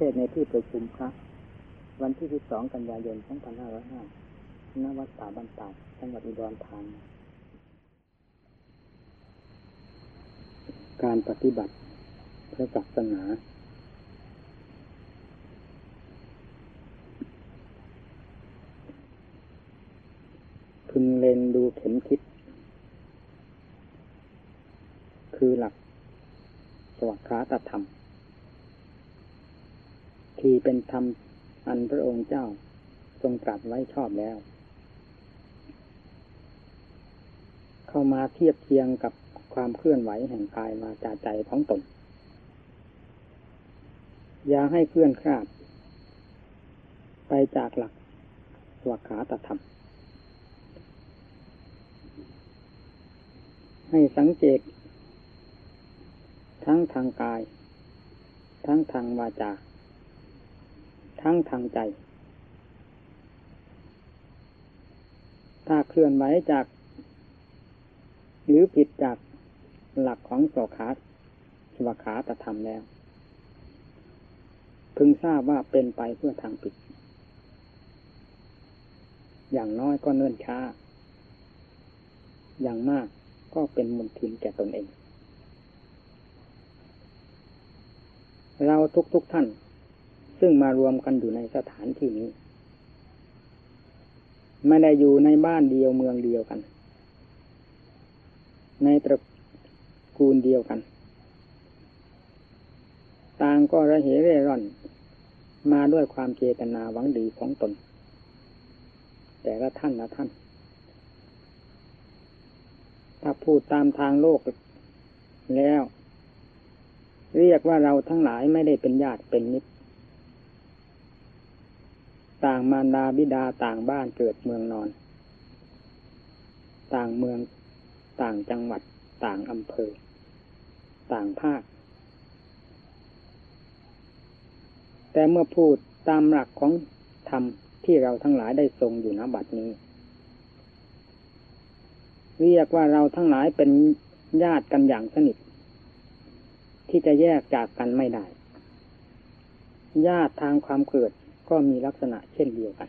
เทศในที่ประชุมพระวันที่ 12 กันยายน 2505ณวัดป่าบันตาจังหวัดอุดรธานีการปฏิบัติพระศาสนา พึงเล็งดูเข็มทิศคือหลักสวัสดิตธรรม ที่เป็นธรรมอันพระองค์เจ้าทรงตรัสไว้ชอบแล้ว เข้ามาเทียบเทียงกับความเคลื่อนไหวแห่งกายวาจาใจของตน อย่าให้เคลื่อนคลาด ไปจากหลักสวัสดิธรรม ให้สังเกต ทั้งทางกาย ทั้งทางวาจา ทั้งทางใจ ถ้าเคลื่อนไหวจาก หรือผิดจากหลักของโสขาสวขาตธรรมแล้ว พึงทราบว่าเป็นไปเพื่อทางผิด อย่างน้อยก็เนิ่นช้า อย่างมากก็เป็นมุนทินแก่ตนเอง เราทุกๆทท่าน ซึ่งมารวมกันอยู่ในสถานที่นี้ ไม่ได้อยู่ในบ้านเดียวเมืองเดียวกัน ในตระกูลเดียวกัน ต่างก็ระเหเร่ร่อน มาด้วยความเจตนาหวังดีของตน แต่ละท่านละท่าน ถ้าพูดตามทางโลกแล้ว เรียกว่าเราทั้งหลายไม่ได้เป็นญาติเป็นมิตร ต่างมารดาบิดาต่างบ้านเกิดเมืองนอน ต่างเมืองต่างจังหวัด ต่างอำเภอ ต่างภาค แต่เมื่อพูดตามหลักของธรรมที่เราทั้งหลายได้ทรงอยู่ณบัดนี้ เรียกว่าเราทั้งหลายเป็นญาติกันอย่างสนิท ที่จะแยกจากกันไม่ได้ ญาติทางความเกิด ก็มีลักษณะเช่นเดียวกัน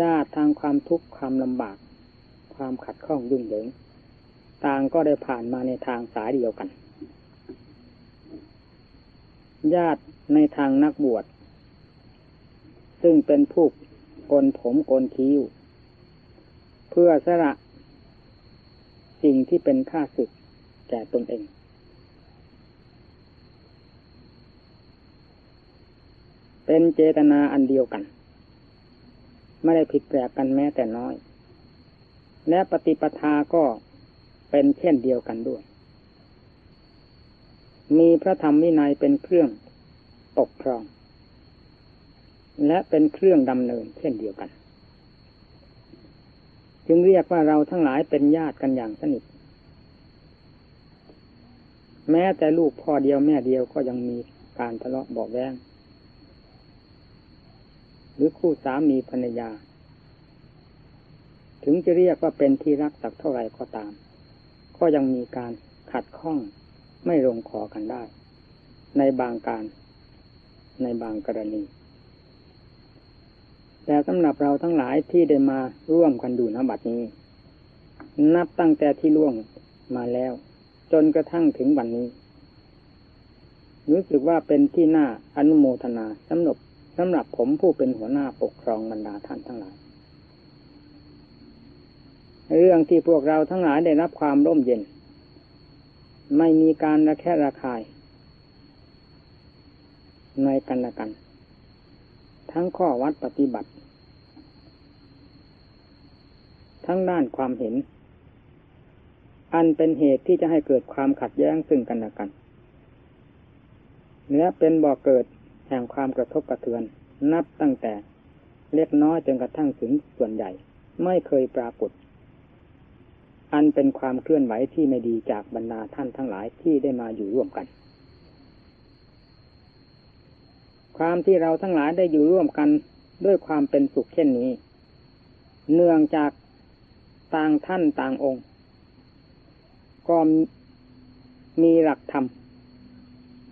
ญาติทางความทุกข์ความลำบาก ความขัดข้องยุ่งเหยิง ต่างก็ได้ผ่านมาในทางสายเดียวกัน ญาติในทางนักบวช ซึ่งเป็นผู้กนผมกนคิ้ว เพื่อสละสิ่งที่เป็นค่าศึกแก่ตนเอง เป็นเจตนาอันเดียวกัน ไม่ได้ผิดแปลกกันแม้แต่น้อย และปฏิปทาก็เป็นเช่นเดียวกันด้วย มีพระธรรมวินัยเป็นเครื่องปกครอง และเป็นเครื่องดำเนินเช่นเดียวกัน จึงเรียกว่าเราทั้งหลายเป็นญาติกันอย่างสนิท แม้แต่ลูกพ่อเดียวแม่เดียวก็ยังมีการทะเลาะบอกแวง หรือคู่สามีภรรยา ถึงจะเรียกว่าเป็นที่รักสักเท่าไหร่ก็ตาม ก็ยังมีการขัดข้องไม่ลงคอกันได้ ในบางการ ในบางกรณี แต่สำหรับเราทั้งหลายที่ได้มาร่วมกันดูนบัดนี้ นับตั้งแต่ที่ล่วงมาแล้ว จนกระทั่งถึงวันนี้ รู้สึกว่าเป็นที่น่าอนุโมทนาสำหรับ สำหรับผมผู้เป็นหัวหน้าปกครองบรรดาท่านทั้งหลาย เรื่องที่พวกเราทั้งหลายได้รับความร่มเย็น ไม่มีการระแคะระคาย ในกันและกัน ทั้งข้อวัดปฏิบัติ ทั้งด้านความเห็น อันเป็นเหตุที่จะให้เกิดความขัดแย้งซึ่งกันและกันและเป็นบ่อกเกิด แห่งความกระทบกระเทือน นับตั้งแต่เล็กน้อยจนกระทั่งถึงส่วนใหญ่ ไม่เคยปรากฏ อันเป็นความเคลื่อนไหวที่ไม่ดีจากบรรดาท่านทั้งหลายที่ได้มาอยู่ร่วมกัน ความที่เราทั้งหลายได้อยู่ร่วมกันด้วยความเป็นสุขเช่นนี้ เนื่องจากต่างท่านต่างองค์ ก็มีหลักธรรม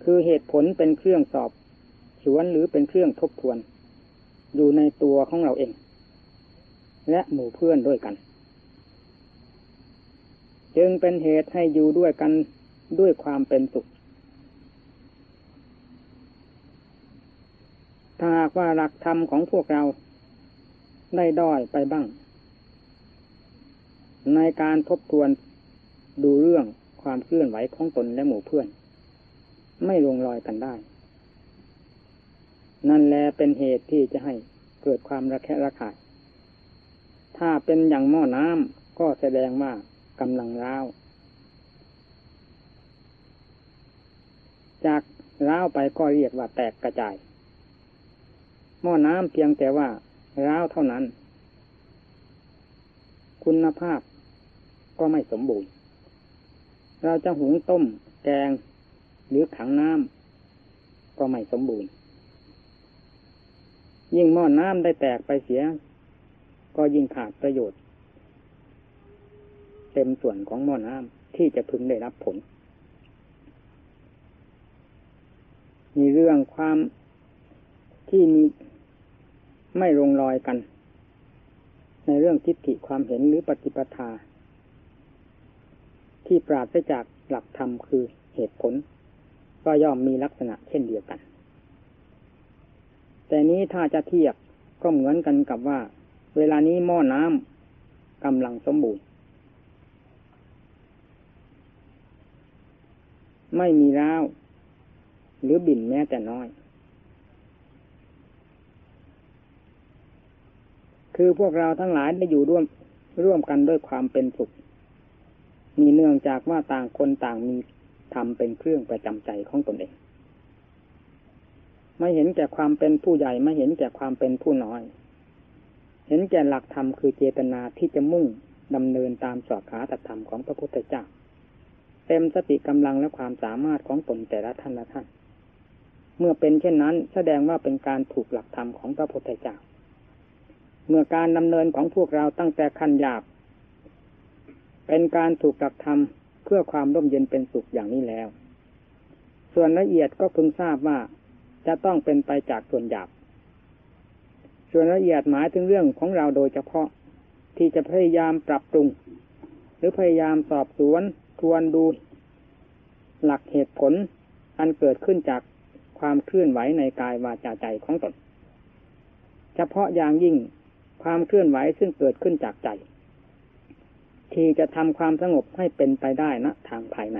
คือเหตุผลเป็นเครื่องสอบ สวนหรือเป็นเครื่องทบทวน อยู่ในตัวของเราเอง และหมู่เพื่อนด้วยกัน จึงเป็นเหตุให้อยู่ด้วยกันด้วยความเป็นสุข ถ้าหากว่าหลักธรรมของพวกเราได้ด้อยไปบ้าง ในการทบทวนดูเรื่องความเคลื่อนไหวของตนและหมู่เพื่อน ไม่ลงรอยกันได้ นั่นแลเป็นเหตุที่จะให้เกิดความระแคะระคายถ้าเป็นอย่างหม้อน้ำก็แสดงว่ากำลังร้าว จากร้าวไปก็เรียกว่าแตกกระจาย หม้อน้ำเพียงแต่ว่าร้าวเท่านั้น คุณภาพก็ไม่สมบูรณ์ เราจะหุงต้มแกงหรือขังน้ำก็ไม่สมบูรณ์ ยิ่งหม้อน้ำได้แตกไปเสีย ก็ยิ่งขาดประโยชน์ เต็มส่วนของหม้อน้ำที่จะพึงได้รับผล มีเรื่องความที่มีไม่ลงรอยกัน ในเรื่องทิฏฐิความเห็นหรือปฏิปทา ที่ปราศจากหลักธรรมคือเหตุผล ก็ย่อมมีลักษณะเช่นเดียวกัน แต่นี้ถ้าจะเทียบก็เหมือนกันกับว่า เวลานี้หม้อน้ำกำลังสมบูรณ์ ไม่มีร้าวหรือบินแม้แต่น้อย คือพวกเราทั้งหลายได้อยู่ร่วมร่วมกันด้วยความเป็นสุขมีเนื่องจากว่าต่างคนต่างมีทำเป็นเครื่องประจำใจของตนเอง ไม่เห็นแก่ความเป็นผู้ใหญ่ไม่เห็นแก่ความเป็นผู้น้อย เห็นแก่หลักธรรมคือเจตนาที่จะมุ่งดำเนินตามสอบขาตธรรมของพระพุทธเจ้าเต็มสติกำลังและความสามารถของตนแต่ละท่านละท่าน เมื่อเป็นเช่นนั้น แสดงว่าเป็นการถูกหลักธรรมของพระพุทธเจ้า เมื่อการดำเนินของพวกเราตั้งแต่ขั้นหยาบ เป็นการถูกหลักธระทำเพื่อความร่มเย็นเป็นสุขอย่างนี้แล้ว ส่วนละเอียดก็พึงทราบว่า จะต้องเป็นไปจากส่วนหยาบ ส่วนละเอียดหมายถึงเรื่องของเราโดยเฉพาะที่จะพยายามปรับปรุง หรือพยายามสอบสวนทวนดู หลักเหตุผลอันเกิดขึ้นจากความเคลื่อนไหวในกายวาจาใจของตน เฉพาะอย่างยิ่งความเคลื่อนไหวซึ่งเกิดขึ้นจากใจ ที่จะทำความสงบให้เป็นไปได้นะทางภายใน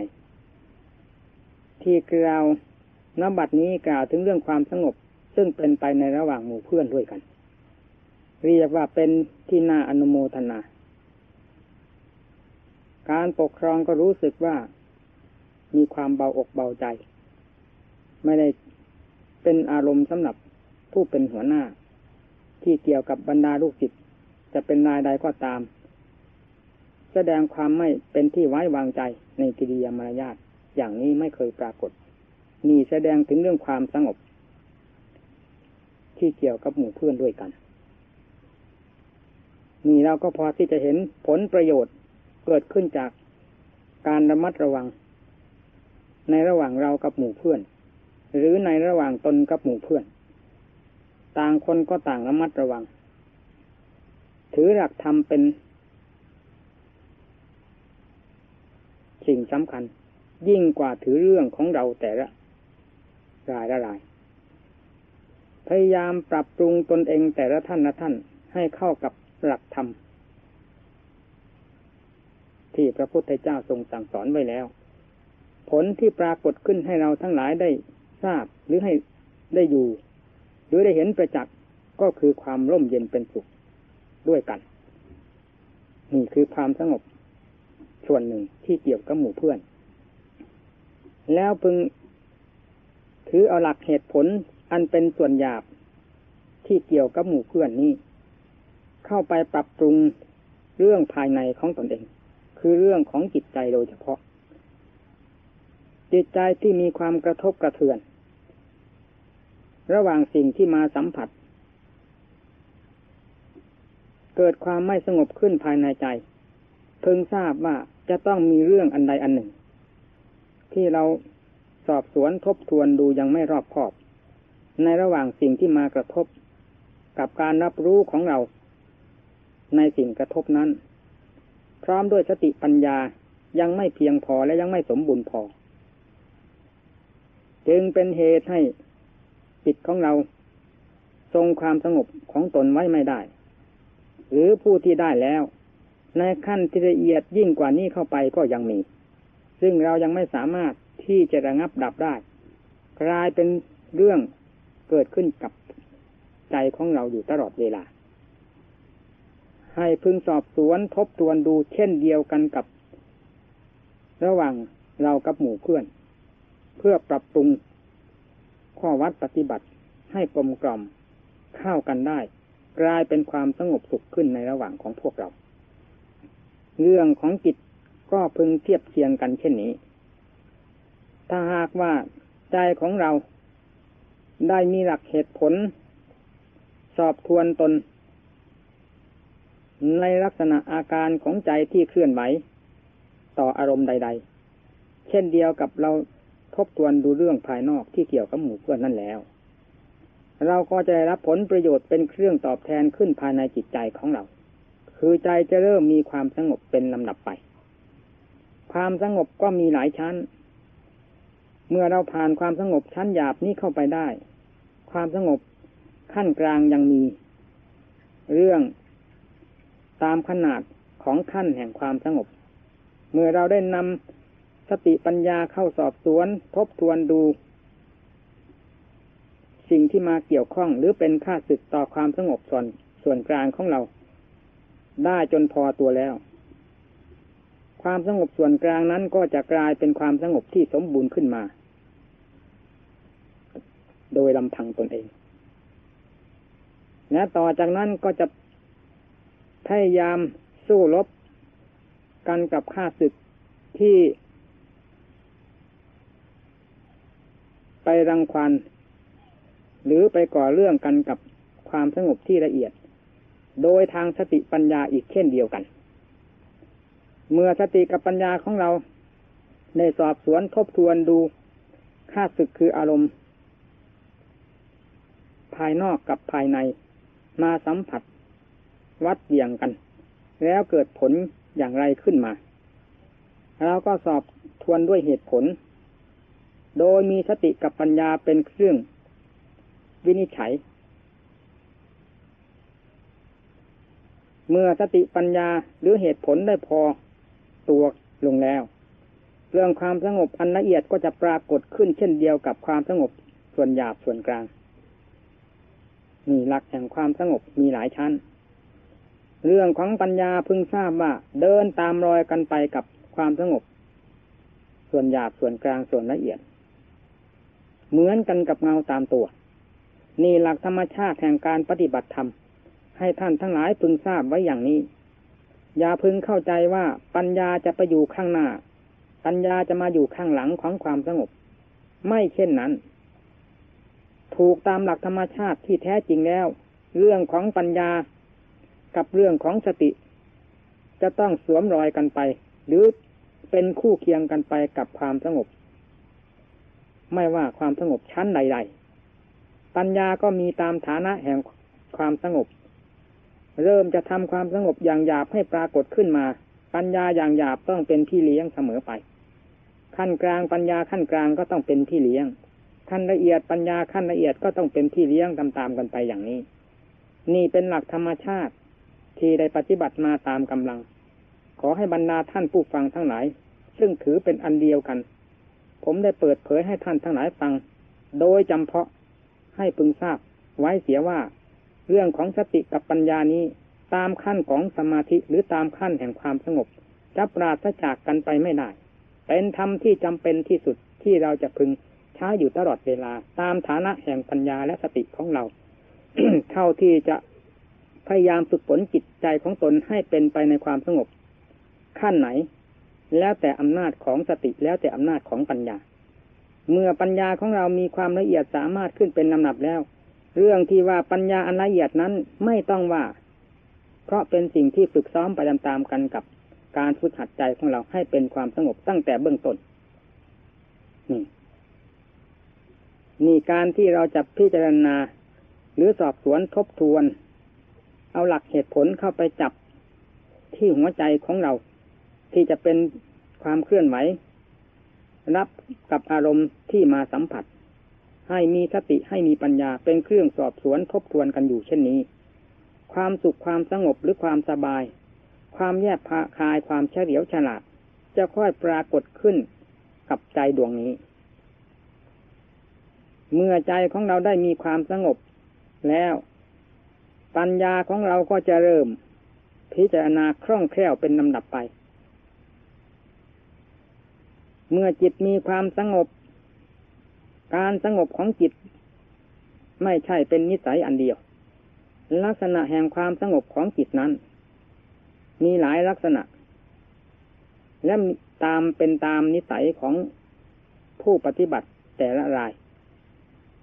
ที่กล่า วนบัดนี้กล่าวถึงเรื่องความสงบ ซึ่งเป็นไปในระหว่างหมู่เพื่อนด้วยกัน เรียกว่าเป็นที่น่าอนุโมทนา การปกครองก็รู้สึกว่ามีความเบาอกเบาใจ ไม่ได้เป็นอารมณ์สำหรับผู้เป็นหัวหน้า ที่เกี่ยวกับบรรดาลูกศิษย์จะเป็นนายใดก็ตาม แสดงความไม่เป็นที่ไว้วางใจในกิริยามารยาทอย่างนี้ไม่เคยปรากฏ นี่แสดงถึงเรื่องความสงบ ที่เกี่ยวกับหมู่เพื่อนด้วยกัน นี่เราก็พอที่จะเห็นผลประโยชน์เกิดขึ้นจากการระมัดระวัง ในระหว่างเรากับหมู่เพื่อน หรือในระหว่างตนกับหมู่เพื่อน ต่างคนก็ต่างระมัดระวัง ถือหลักธรรมเป็น สิ่งสำคัญ ยิ่งกว่าถือเรื่องของเราแต่ละ รายละราย พยายามปรับปรุงตนเองแต่ละท่านละท่านให้เข้ากับหลักธรรมที่พระพุทธเจ้าทรงสั่งสอนไว้แล้ว ผลที่ปรากฏขึ้นให้เราทั้งหลายได้ทราบหรือให้ได้อยู่ หรือได้เห็นประจักษ์ก็คือความร่มเย็นเป็นสุขด้วยกัน นี่คือความสงบส่วนหนึ่งที่เกี่ยวกับหมู่เพื่อน แล้วพึง ถือเอาหลักเหตุผลอันเป็นส่วนหยาบที่เกี่ยวกับหมู่เพื่อนนี้ เข้าไปปรับปรุงเรื่องภายในของตนเอง คือเรื่องของจิตใจโดยเฉพาะ จิตใจที่มีความกระทบกระเทือน ระหว่างสิ่งที่มาสัมผัส เกิดความไม่สงบขึ้นภายในใจ เพิ่งทราบว่าจะต้องมีเรื่องอันใดอันหนึ่ง ที่เรา สอบสวนทบทวนดูยังไม่รอบคอบ ในระหว่างสิ่งที่มากระทบ กับการรับรู้ของเรา ในสิ่งกระทบนั้น พร้อมด้วยสติปัญญายังไม่เพียงพอและยังไม่สมบูรณ์พอ จึงเป็นเหตุให้จิตของเรา ทรงความสงบของตนไว้ไม่ได้ หรือผู้ที่ได้แล้ว ในขั้นที่ละเอียดยิ่งกว่านี้เข้าไปก็ยังมี ซึ่งเรายังไม่สามารถ ที่จะระงับดับได้ กลายเป็นเรื่องเกิดขึ้นกับใจของเราอยู่ตลอดเวลา ให้พึงสอบสวนทบทวนดูเช่นเดียวกันกับ ระหว่างเรากับหมู่เพื่อน เพื่อปรับปรุง ข้อวัดปฏิบัติให้กลมกล่อมเข้ากันได้ กลายเป็นความสงบสุขขึ้นในระหว่างของพวกเรา เรื่องของจิตก็พึงเทียบเทียงกันเช่นนี้ ถ้าหากว่าใจของเราได้มีหลักเหตุผล สอบทวนตน ในลักษณะอาการของใจที่เคลื่อนไหว ต่ออารมณ์ใด ๆ เช่นเดียวกับเราทบทวนดูเรื่องภายนอกที่เกี่ยวกับหมู่เพื่อนนั่นแล้ว เราก็จะได้รับผลประโยชน์เป็นเครื่องตอบแทนขึ้นภายในจิตใจของเรา คือใจจะเริ่มมีความสงบเป็นลำดับไป ความสงบก็มีหลายชั้น เมื่อเราผ่านความสงบชั้นหยาบนี้เข้าไปได้ ความสงบขั้นกลางยังมี เรื่องตามขนาดของขั้นแห่งความสงบ เมื่อเราได้นำสติปัญญาเข้าสอบสวน ทบทวนดู สิ่งที่มาเกี่ยวข้องหรือเป็นค่าศึกต่อความสงบส่วนส่วนกลางของเรา ได้จนพอตัวแล้ว ความสงบส่วนกลางนั้นก็จะกลายเป็นความสงบที่สมบูรณ์ขึ้นมา โดยลำพังตนเอง และต่อจากนั้นก็จะพยายามสู้รบกันกับข้าศึกที่ ไปรังควานหรือไปก่อเรื่องกันกับความสงบที่ละเอียด โดยทางสติปัญญาอีกเช่นเดียวกัน เมื่อสติกับปัญญาของเราได้สอบสวนทบทวนดูค่าศึกคืออารมณ์ ภายนอกกับภายใน มาสัมผัส วัดเบี่ยงกัน แล้วเกิดผลอย่างไรขึ้นมา เราก็สอบทวนด้วยเหตุผล โดยมีสติกับปัญญาเป็นเครื่อง วินิจฉัย เมื่อสติปัญญาหรือเหตุผลได้พอ ตัวลงแล้ว เรื่องความสงบอันละเอียดก็จะปรากฏขึ้นเช่นเดียวกับความสงบส่วนหยาบส่วนกลางนี่หลักแห่งความสงบมีหลายชั้น เรื่องของปัญญาพึงทราบว่าเดินตามรอยกันไปกับความสงบ ส่วนหยาบส่วนกลางส่วนละเอียด เหมือนกันกับเงาตามตัว นี่หลักธรรมชาติแห่งการปฏิบัติธรรมให้ท่านทั้งหลายพึงทราบไว้อย่างนี้ อย่าพึงเข้าใจว่าปัญญาจะไปอยู่ข้างหน้า ปัญญาจะมาอยู่ข้างหลังของความสงบ ไม่เช่นนั้น ถูกตามหลักธรรมชาติที่แท้จริงแล้ว เรื่องของปัญญากับเรื่องของสติ จะต้องสวมรอยกันไป หรือเป็นคู่เคียงกันไปกับความสงบ ไม่ว่าความสงบชั้นใด ๆ ปัญญาก็มีตามฐานะแห่งความสงบ เริ่มจะทำความสงบอย่างหยาบให้ปรากฏขึ้นมา ปัญญาอย่างหยาบต้องเป็นพี่เลี้ยงเสมอไป ขั้นกลางปัญญาขั้นกลางก็ต้องเป็นพี่เลี้ยง ขั้นละเอียดปัญญาขั้นละเอียดก็ต้องเป็นที่เลี้ยงตามๆกันไปอย่างนี้ นี่เป็นหลักธรรมชาติ ที่ได้ปฏิบัติมาตามกำลัง ขอให้บรรดาท่านผู้ฟังทั้งหลาย ซึ่งถือเป็นอันเดียวกัน ผมได้เปิดเผยให้ท่านทั้งหลายฟัง โดยจำเพาะให้พึงทราบไว้เสียว่า เรื่องของสติกับปัญญานี้ตามขั้นของสมาธิหรือตามขั้นแห่งความสงบจะปราศจากกันไปไม่ได้ เป็นธรรมที่จำเป็นที่สุดที่เราจะพึงใช้อยู่ตลอดเวลา ตามฐานะแห่งปัญญาและสติของเรา เท่าที่จะพยายามฝึกฝนจิตใจของตนให้เป็นไปในความสงบ ขั้นไหน แล้วแต่อำนาจของสติแล้วแต่อำนาจของปัญญา เมื่อปัญญาของเรามีความละเอียดสามารถขึ้นเป็นลำดับแล้ว เรื่องที่ว่าปัญญาอันละเอียดนั้นไม่ต้องว่า เพราะเป็นสิ่งที่ฝึกซ้อมไปตามๆกันกับการฝึกหัดใจของเราให้เป็นความสงบตั้งแต่เบื้องต้นนี่นี่การที่เราจะพิจารณา หรือสอบสวนทบทวน เอาหลักเหตุผลเข้าไปจับที่หัวใจของเรา ที่จะเป็นความเคลื่อนไหวรับกับอารมณ์ที่มาสัมผัส ให้มีสติให้มีปัญญาเป็นเครื่องสอบสวนทบทวนกันอยู่เช่นนี้ ความสุขความสงบหรือความสบาย ความแยกพาคายความเฉลียวฉลาด จะค่อยปรากฏขึ้นกับใจดวงนี้ เมื่อใจของเราได้มีความสงบ แล้ว ปัญญาของเราก็จะเริ่ม พิจารณาคล่องแคล่วเป็นลำดับไป เมื่อจิตมีความสงบ การสงบของจิต ไม่ใช่เป็นนิสัยอันเดียว ลักษณะแห่งความสงบของจิตนั้น มีหลายลักษณะ และตามเป็นตามนิสัยของผู้ปฏิบัติแต่ละราย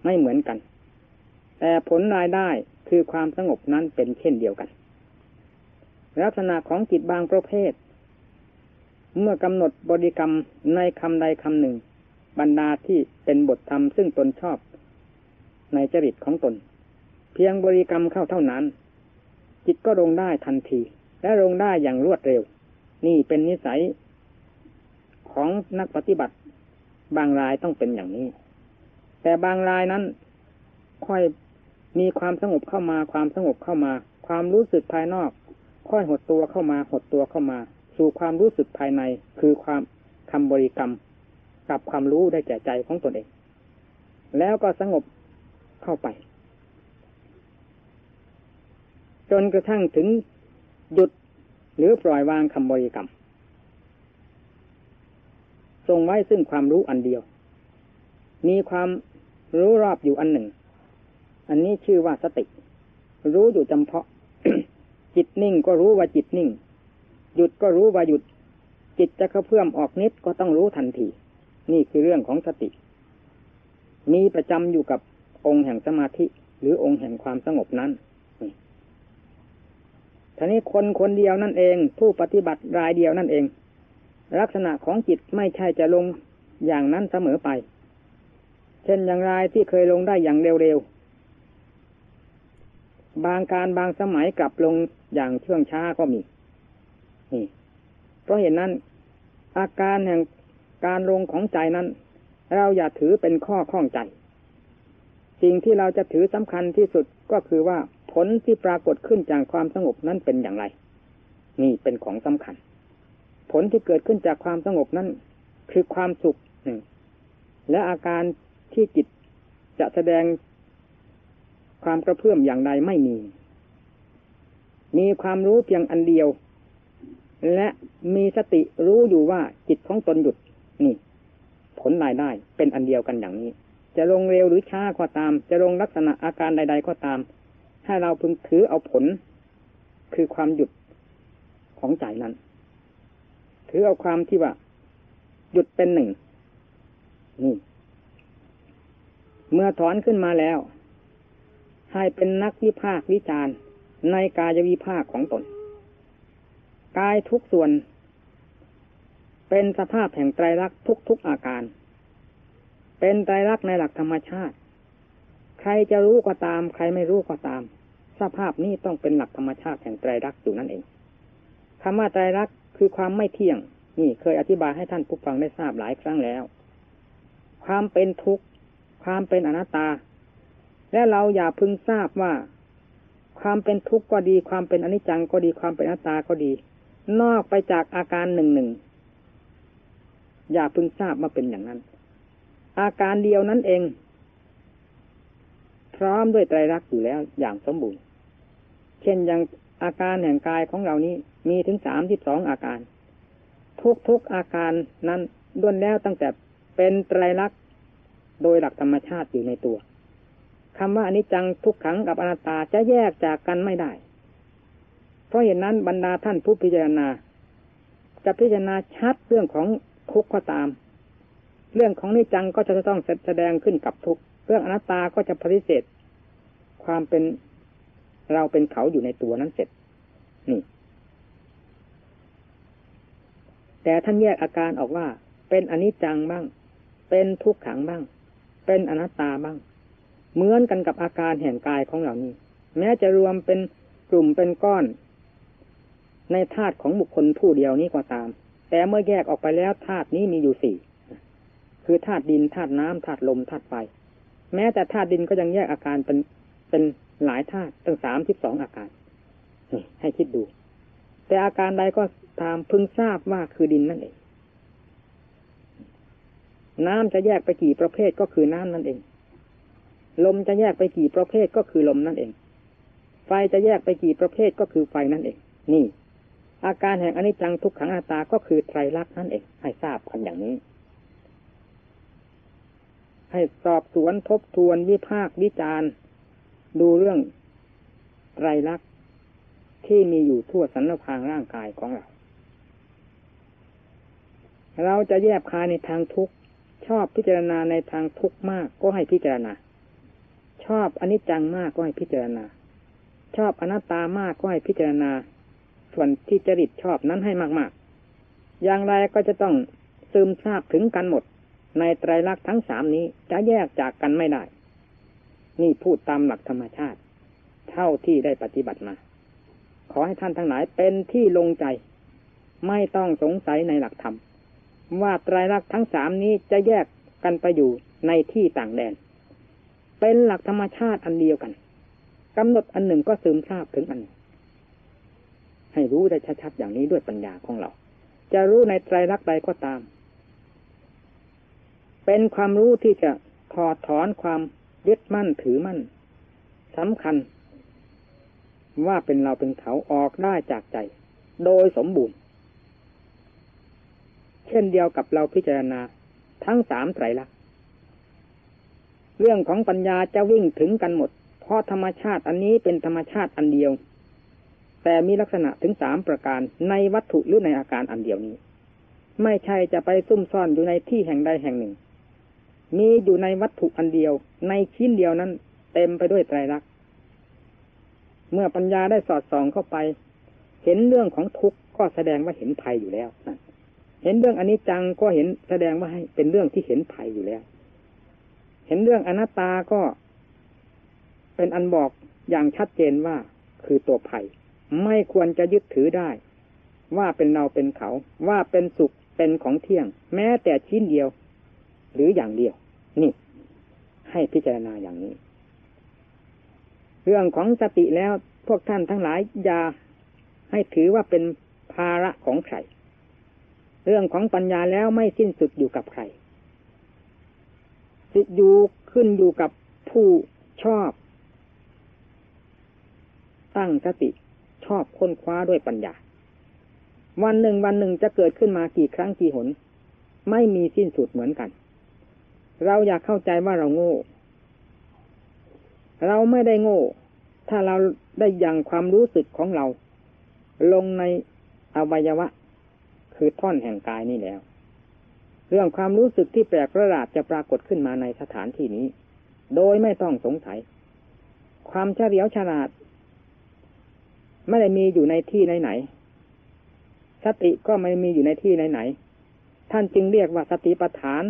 ไม่เหมือนกัน แต่ผลรายได้คือความสงบนั้นเป็นเช่นเดียวกัน ลักษณะของจิตบางประเภท เมื่อกำหนดบริกรรมในคำใดคำหนึ่ง บรรดาที่เป็นบทธรรมซึ่งตนชอบ ในจริตของตน เพียงบริกรรมเข้าเท่านั้น จิตก็ลงได้ทันที และลงได้อย่างรวดเร็ว นี่เป็นนิสัย ของนักปฏิบัติ บางรายต้องเป็นอย่างนี้ แต่บางรายนั้น ค่อยมีความสงบเข้ามาความสงบเข้ามา ความรู้สึกภายนอก ค่อยหดตัวเข้ามาหดตัวเข้ามา สู่ความรู้สึกภายในคือความคำบริกรรม กับความรู้ได้แก่ใจของตนเอง แล้วก็สงบเข้าไป จนกระทั่งถึงหยุดหรือปล่อยวางคำบริกรรมทรงไว้ซึ่งความรู้อันเดียว มีความรู้รอบอยู่อันหนึ่ง อันนี้ชื่อว่าสติ รู้อยู่จำเพาะ จิตนิ่งก็รู้ว่าจิตนิ่ง หยุดก็รู้ว่าหยุด จิตจะกระเพื่อมออกนิดก็ต้องรู้ทันที นี่คือเรื่องของสติ มีประจำอยู่กับองค์แห่งสมาธิ หรือองค์แห่งความสงบนั้นทีนี้คนคนเดียวนั่นเอง ผู้ปฏิบัติรายเดียวนั่นเอง ลักษณะของจิตไม่ใช่จะลงอย่างนั้นเสมอไป เช่นอย่างไรที่เคยลงได้อย่างเร็วๆ บางการบางสมัยกลับลงอย่างเชื่องช้าก็มีนี่เพราะเห็นนั้น อาการแห่ง การลงของใจนั้น เราอย่าถือเป็นข้อข้องใจ สิ่งที่เราจะถือสำคัญที่สุดก็คือว่าผลที่ปรากฏขึ้นจากความสงบนั้นเป็นอย่างไร นี่เป็นของสำคัญ ผลที่เกิดขึ้นจากความสงบนั้น คือความสุขหนึ่งและอาการที่จิตจะแสดงความกระเพื่อมอย่างใดไม่มี มีความรู้เพียงอันเดียว และมีสติรู้อยู่ว่าจิตของตนหยุด นี่ ผลรายได้เป็นอันเดียวกันอย่างนี้ จะลงเร็วหรือช้าก็ตาม จะลงลักษณะอาการใด ๆ ก็ตาม ให้เราพึงถือเอาผล คือความหยุดของใจนั้นถือเอาความที่ว่า หยุดเป็นหนึ่งนี่ เมื่อถอนขึ้นมาแล้ว ให้เป็นนักวิพากวิจารณ์ในกายวิภาคของตน กายทุกส่วน เป็นสภาพแห่งไตรลักษณ์ทุกๆอาการ เป็นไตรลักษณ์ในหลักธรรมชาติ ใครจะรู้ก็ตาม ใครไม่รู้ก็ตาม สภาพนี้ต้องเป็นหลักธรรมชาติแห่งไตรลักษณ์อยู่นั่นเองคำว่าไตรลักษณ์คือความไม่เที่ยง นี่เคยอธิบายให้ท่านผู้ฟังได้ทราบหลายครั้งแล้ว ความเป็นทุกข์ ความเป็นอนัตตา และเราอย่าพึงทราบว่า ความเป็นทุกข์ก็ดี ความเป็นอนิจจังก็ดี ความเป็นอนัตตาก็ดี นอกไปจากอาการหนึ่งหนึ่ง อย่าพึงทราบมาเป็นอย่างนั้น อาการเดียวนั้นเอง พร้อมด้วยไตรลักษณ์อยู่แล้วอย่างสมบูรณ์ เช่นอย่างอาการแห่งกายของเรานี้มีถึงสามสิบสองอาการ ทุกทุกอาการนั้นด้วนแล้วตั้งแต่เป็นไตรลักษณ์โดยหลักธรรมชาติอยู่ในตัวคำว่าอนิจจังทุกขังกับอนัตตาจะแยกจากกันไม่ได้ เพราะเหตุนนั้นบรรดาท่านผู้พิจารณาจะพิจารณาชัดเรื่องของ ทุกข์ก็ตาม เรื่องของนิจังก็จะต้องแสดงขึ้นกับทุกเรื่องอนัตตาก็จะปฏิเสธ ความเป็นเราเป็นเขาอยู่ในตัวนั้นเสร็จ นี่ แต่ท่านแยกอาการออกว่า เป็นอนิจจังบ้าง เป็นทุกขังบ้าง เป็นอนัตตาบ้าง เหมือนกันกับอาการแห่งกายของเหล่านี้ แม้จะรวมเป็นกลุ่มเป็นก้อน ในธาตุของบุคคลผู้เดียวนี้ก็ตาม แต่เมื่อแยกออกไปแล้วธาตุนี้มีอยู่สี่คือธาตุดินธาตุน้ำธาตุลมธาตุไฟแม้แต่ธาตุดินก็ยังแยกอาการเป็นเป็นหลายธาตุตั้งสามสิบสองอาการนี่ให้คิดดู แต่อาการใดก็ตามพึงทราบว่าคือดินนั่นเอง น้ำจะแยกไปกี่ประเภทก็คือน้ำนั่นเอง ลมจะแยกไปกี่ประเภทก็คือลมนั่นเอง ไฟจะแยกไปกี่ประเภทก็คือไฟนั่นเอง นี่ อาการแห่งอนิจจังทุกขังอาตาก็คือไตรลักษณ์นั่นเองให้ทราบกันอย่างนี้ ให้สอบสวนทบทวนวิพากวิจารณ์ ดูเรื่องไตรลักษณ์ที่มีอยู่ทั่วสรรพางร่างกายของเรา เราจะแยบคายในทางทุกข์ชอบพิจารณาในทางทุกข์มากก็ให้พิจารณา ชอบอนิจจังมากก็ให้พิจารณา ชอบอนัตตามากก็ให้พิจารณา ส่วนที่จริตชอบนั้นให้มาก ๆ อย่างไรก็จะต้องซึมซาบถึงกันหมด ในไตรลักษณ์ทั้งสามนี้จะแยกจากกันไม่ได้ นี่พูดตามหลักธรรมชาติ เท่าที่ได้ปฏิบัติมา ขอให้ท่านทั้งหลายเป็นที่ลงใจ ไม่ต้องสงสัยในหลักธรรม ว่าไตรลักษณ์ทั้งสามนี้จะแยกกันไปอยู่ในที่ต่างแดน เป็นหลักธรรมชาติอันเดียวกันกำหนดอันหนึ่งก็ซึมซาบถึงอัน ให้รู้ได้ชัดๆอย่างนี้ด้วยปัญญาของเรา จะรู้ในไตรลักษณ์ใดก็ตาม เป็นความรู้ที่จะถอดถอนความยึดมั่นถือมั่นสำคัญ ว่าเป็นเราเป็นเขาออกได้จากใจ โดยสมบูรณ์ เช่นเดียวกับเราพิจารณาทั้งสามไตรลักษณ์เรื่องของปัญญาจะวิ่งถึงกันหมด เพราะธรรมชาติอันนี้เป็นธรรมชาติอันเดียว แต่มีลักษณะถึงสามประการในวัตถุหรือในอาการอันเดียวนี้ ไม่ใช่จะไปซุ่มซ่อนอยู่ในที่แห่งใดแห่งหนึ่ง มีอยู่ในวัตถุอันเดียว ในชิ้นเดียวนั้น เต็มไปด้วยไตรลักษณ์เมื่อปัญญาได้สอดส่องเข้าไป เห็นเรื่องของทุกข์ก็แสดงว่าเห็นภัยอยู่แล้วนั่นเห็นเรื่องอนิจจังก็เห็นแสดงว่าให้เป็นเรื่องที่เห็นภัยอยู่แล้ว เห็นเรื่องอนัตตาก็เป็นอันบอกอย่างชัดเจนว่าคือตัวภัย ไม่ควรจะยึดถือได้ ว่าเป็นเราเป็นเขา ว่าเป็นสุขเป็นของเที่ยง แม้แต่ชิ้นเดียว หรืออย่างเดียว นี่ ให้พิจารณาอย่างนี้ เรื่องของสติแล้วพวกท่านทั้งหลายอย่าให้ถือว่าเป็นภาระของใคร เรื่องของปัญญาแล้วไม่สิ้นสุดอยู่กับใครสิอยู่ขึ้นอยู่กับผู้ชอบ ตั้งสติ ชอบค้นคว้าด้วยปัญญา วันหนึ่งวันหนึ่งจะเกิดขึ้นมากี่ครั้งกี่หน ไม่มีสิ้นสุดเหมือนกัน เราอยากเข้าใจว่าเราโง่ เราไม่ได้โง่ ถ้าเราได้ยังความรู้สึกของเรา ลงในอวัยวะ คือท่อนแห่งกายนี่แล้ว เรื่องความรู้สึกที่แปลกประหลาดจะปรากฏขึ้นมาในสถานที่นี้ โดยไม่ต้องสงสัย ความเฉลียวฉลาด ไม่ได้มีอยู่ในที่ไหนๆสติก็ไม่มีอยู่ในที่ไหนๆท่านจึงเรียกว่าสติปัฏฐาน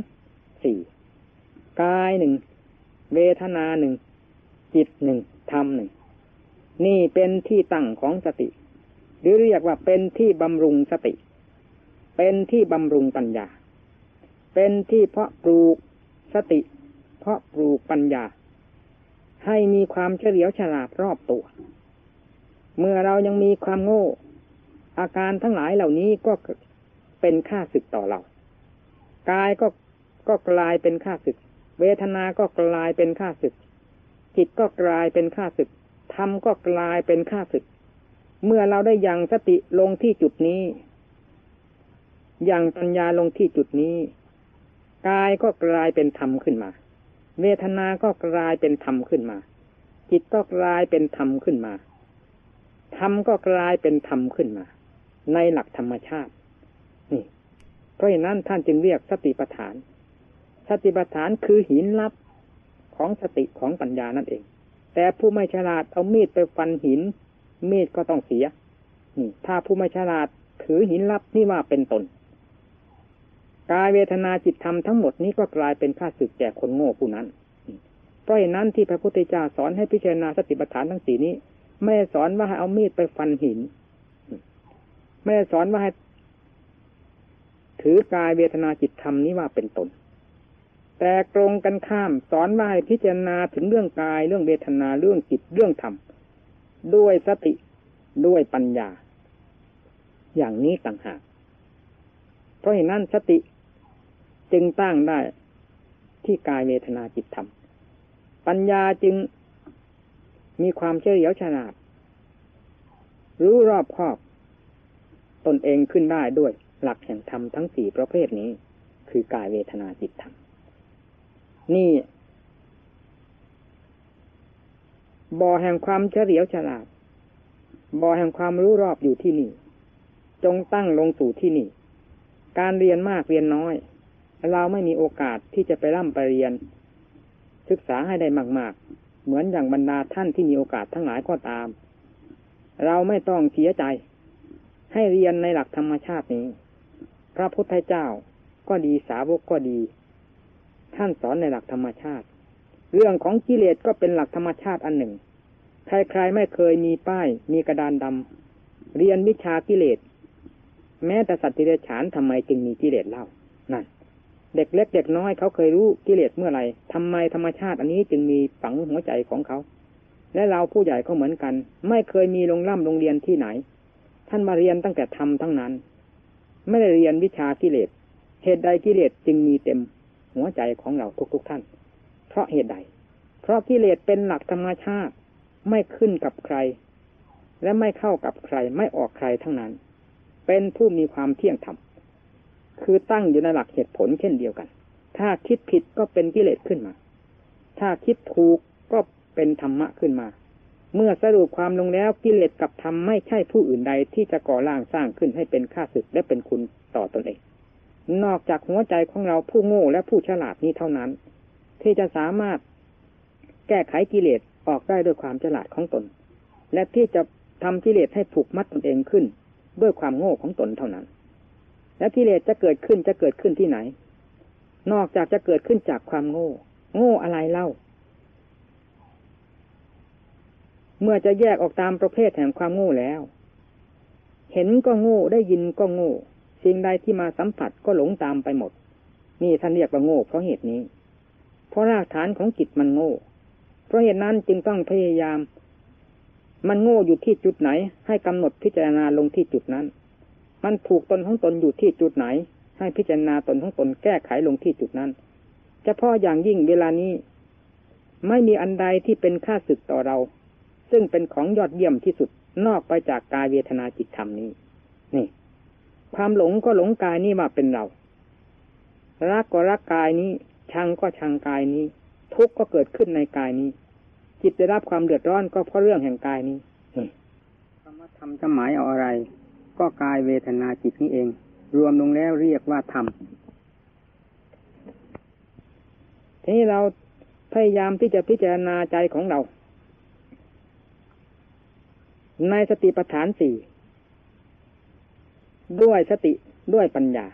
สี่กายหนึ่งเวทนาหนึ่งจิตหนึ่งธรรมหนึ่งนี่เป็นที่ตั้งของสติ หรือเรียกว่าเป็นที่บำรุงสติ เป็นที่บำรุงปัญญา เป็นที่เพาะปลูกสติ เพาะปลูกปัญญา ให้มีความเฉลียวฉลาดรอบตัว เมื่อเรายังมีความโง่ อาการทั้งหลายเหล่านี้ก็เป็นค่าศึกต่อเรา กายก็ก็กลายเป็นค่าศึก เวทนาก็กลายเป็นค่าศึก จิตก็กลายเป็นค่าศึกธรรมก็กลายเป็นค่าศึก เมื่อเราได้ยังสติลงที่จุดนี้ย่างปัญญาลงที่จุดนี้ กายก็กลายเป็นธรรมขึ้นมา เวทนาก็กลายเป็นธรรมขึ้นมา จิตก็กลายเป็นธรรมขึ้นมา ธรรมก็กลายเป็นธรรมขึ้นมา ในหลักธรรมชาติ นี่ เพราะฉะนั้นท่านจึงเรียกสติปัฏฐาน สติปัฏฐานคือหินลับของสติของปัญญานั่นเอง แต่ผู้ไม่ฉลาดเอามีดไปฟันหิน มีดก็ต้องเสีย นี่ ถ้าผู้ไม่ฉลาดถือหินลับนี่ว่าเป็นตนกายเวทนาจิตธรรมทั้งหมดนี้ก็กลายเป็นข้าศึกแก่คนโง่ผู้นั้น เพราะเหตุนั้นที่พระพุทธเจ้าสอนให้พิจารณาสติปัฏฐานทั้งสี่นี้ ไม่สอนว่าให้เอามีดไปฟันหิน ไม่สอนว่าให้ถือกายเวทนาจิตธรรมนี้ว่าเป็นตน แต่ตรงกันข้ามสอนว่าให้พิจารณาถึงเรื่องกายเรื่องเวทนาเรื่องจิตเรื่องธรรมด้วยสติด้วยปัญญา อย่างนี้ต่างหาก เพราะเหตุนั้นสติจึงตั้งได้ที่กายเวทนาจิตธรรม ปัญญาจึง มีความเฉลียวฉลาด รู้รอบครอบ ตนเองขึ้นได้ด้วยหลักแห่งธรรมทั้งสี่ประเภทนี้ คือกายเวทนาจิตธรรม นี่บ่อแห่งความเฉลียวฉลาดบ่อแห่งความรู้รอบอยู่ที่นี่ จงตั้งลงสู่ที่นี่ การเรียนมากเรียนน้อย เราไม่มีโอกาสที่จะไปร่ำไปเรียน ศึกษาให้ได้มาก เหมือนอย่างบรรดาท่านที่มีโอกาสทั้งหลายก็ตาม เราไม่ต้องเสียใจ ให้เรียนในหลักธรรมชาตินี้ พระพุทธเจ้าก็ดีสาวกก็ดี ท่านสอนในหลักธรรมชาติ เรื่องของกิเลสก็เป็นหลักธรรมชาติอันหนึ่ง ใครๆไม่เคยมีป้าย มีกระดานดำเรียนวิชากิเลส แม้แต่สัตว์ที่เดฉานทำไมจึงมีกิเลสเล่า เด็กเล็กเด็กน้อยเขาเคยรู้กิเลสเมื่อไหร่ทำไมธรรมชาติอันนี้จึงมีฝังหัวใจของเขา และเราผู้ใหญ่ก็เหมือนกัน ไม่เคยมีโรงร่ำโรงเรียนที่ไหน ท่านมาเรียนตั้งแต่ทำทั้งนั้น ไม่ได้เรียนวิชากิเลส เหตุใดกิเลสจึงมีเต็มหัวใจของเราทุกๆทท่าน เพราะเหตุใด เพราะกิเลสเป็นหลักธรรมชาติไม่ขึ้นกับใคร และไม่เข้ากับใครไม่ออกใครทั้งนั้น เป็นผู้มีความเที่ยงธรรม คือตั้งอยู่ในหลักเหตุผลเช่นเดียวกัน ถ้าคิดผิดก็เป็นกิเลสขึ้นมา ถ้าคิดถูกก็เป็นธรรมะขึ้นมา เมื่อสรุปความลงแล้วกิเลสกับธรรมไม่ใช่ผู้อื่นใดที่จะก่อร่างสร้างขึ้นให้เป็นข้าศึกและเป็นคุณต่อตอนเอง นอกจากหัวใจของเราผู้โง่และผู้ฉลาดนี้เท่านั้น ที่จะสามารถแก้ไขกิเลสออกได้ด้วยความฉลาดของตน และที่จะทำกิเลสให้ผูกมัดตนเองขึ้น ด้วยความโง่ของตนเท่านั้น และกิเลสจะเกิดขึ้นจะเกิดขึ้นที่ไหน นอกจากจะเกิดขึ้นจากความโง่ โง่อะไรเล่า เมื่อจะแยกออกตามประเภทแห่งความโง่แล้ว เห็นก็โง่ได้ยินก็โง่สิ่งใดที่มาสัมผัสก็หลงตามไปหมด นี่ท่านเรียกว่าโง่เพราะเหตุนี้ เพราะรากฐานของจิตมันโง่ เพราะเหตุนั้นจึงต้องพยายาม มันโง่อยู่ที่จุดไหน ให้กำหนดพิจารณาลงที่จุดนั้น มันถูกตนของตนอยู่ที่จุดไหน ให้พิจารณาตนของตนแก้ไขลงที่จุดนั้นเฉพาะอย่างยิ่งเวลานี้ ไม่มีอันใดที่เป็นค่าศึกต่อเรา ซึ่งเป็นของยอดเยี่ยมที่สุดนอกไปจากกายเวทนาจิตธรรมนี้ นี่ ความหลงก็หลงกายนี้มาเป็นเรา รักก็รักกายนี้ ชังก็ชังกายนี้ ทุกข์ก็เกิดขึ้นในกายนี้ จิตได้รับความเดือดร้อนก็เพราะเรื่องแห่งกายนี้คำว่าธรรมจะหมายเอาอะไร ก็กายเวทนาจิตนี้เอง รวมลงแล้วเรียกว่าธรรมทีนี้เราพยายามที่จะพิจารณาใจของเรา ในสติปัฏฐานสี่ด้วยสติด้วยปัญญา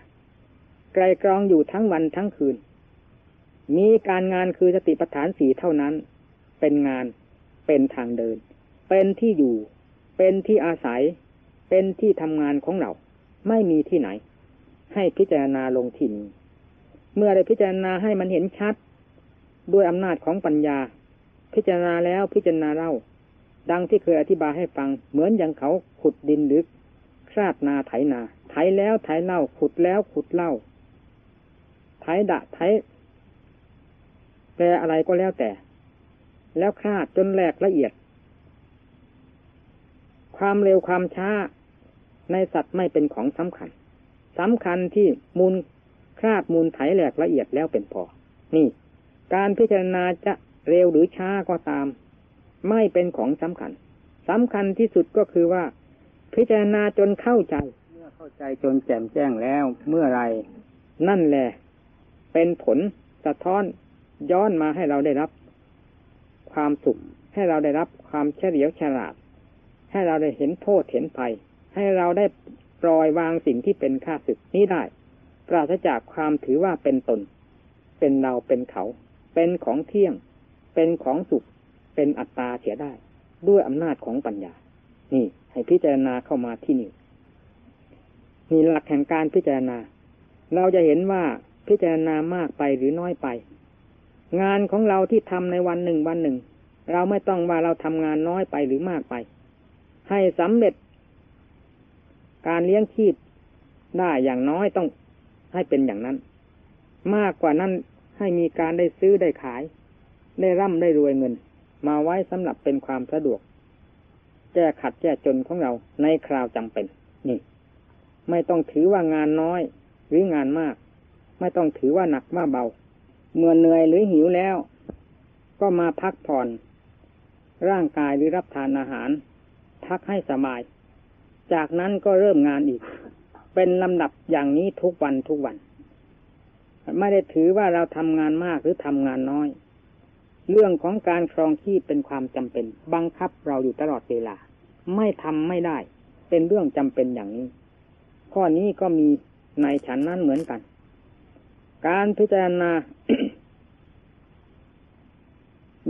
ไกลกรองอยู่ทั้งวันทั้งคืน มีการงานคือสติปัฏฐานสี่เท่านั้น เป็นงานเป็นทางเดิน เป็นที่อยู่ เป็นที่อาศัย เป็นที่ทำงานของเรา ไม่มีที่ไหน ให้พิจารณาลงที่นี้เมื่อได้พิจารณาให้มันเห็นชัด ด้วยอำนาจของปัญญา พิจารณาแล้วพิจารณาเล่า ดังที่เคยอธิบายให้ฟัง เหมือนอย่างเขาขุดดินหรือคราดนาไถนา ไถแล้วไถเล่า ขุดแล้วขุดเล่า ไถดะไถแปลอะไรก็แล้วแต่ แล้วคลาดจนแหลกละเอียด ความเร็วความช้า ในสัตว์ไม่เป็นของสำคัญสำคัญที่มูลคลาดมูลไถแหลกละเอียดแล้วเป็นพอ นี่ การพิจารณาจะเร็วหรือช้าก็ตาม ไม่เป็นของสำคัญสำคัญที่สุดก็คือว่า พิจารณาจนเข้าใจ เมื่อเข้าใจจนแจ่มแจ้งแล้วเมื่อไร นั่นแหละ เป็นผลสะท้อนย้อนมาให้เราได้รับ ความสุขให้เราได้รับความเฉลียวฉลาด ให้เราได้เห็นโทษเห็นภัย ให้เราได้ปล่อยวางสิ่งที่เป็นข้าศึกนี้ได้ ปราศจากความถือว่าเป็นตน เป็นเราเป็นเขา เป็นของเที่ยง เป็นของสุข เป็นอัตตาเสียได้ ด้วยอำนาจของปัญญา นี่ ให้พิจารณาเข้ามาที่นี่มีหลักแห่งการพิจารณา เราจะเห็นว่าพิจารณามากไปหรือน้อยไป งานของเราที่ทำในวันหนึ่งวันหนึ่ง เราไม่ต้องว่าเราทำงานน้อยไปหรือมากไป ให้สำเร็จ การเลี้ยงชีพได้อย่างน้อยต้องให้เป็นอย่างนั้น มากกว่านั้นให้มีการได้ซื้อได้ขาย ได้ร่ำได้รวยเงิน มาไว้สำหรับเป็นความสะดวก แก้ขัดแก้จนของเราในคราวจำเป็น นี่ ไม่ต้องถือว่างานน้อย หรืองานมาก ไม่ต้องถือว่าหนักว่าเบา เมื่อเหนื่อยหรือหิวแล้ว ก็มาพักผ่อน ร่างกายหรือรับทานอาหาร พักให้สบาย จากนั้นก็เริ่มงานอีก เป็นลำดับอย่างนี้ทุกวันทุกวัน ไม่ได้ถือว่าเราทำงานมากหรือทำงานน้อย เรื่องของการครองชีพเป็นความจำเป็น บังคับเราอยู่ตลอดเวลา ไม่ทำไม่ได้ เป็นเรื่องจำเป็นอย่างนี้ ข้อนี้ก็มีในฉันนั้นเหมือนกัน การพิจารณา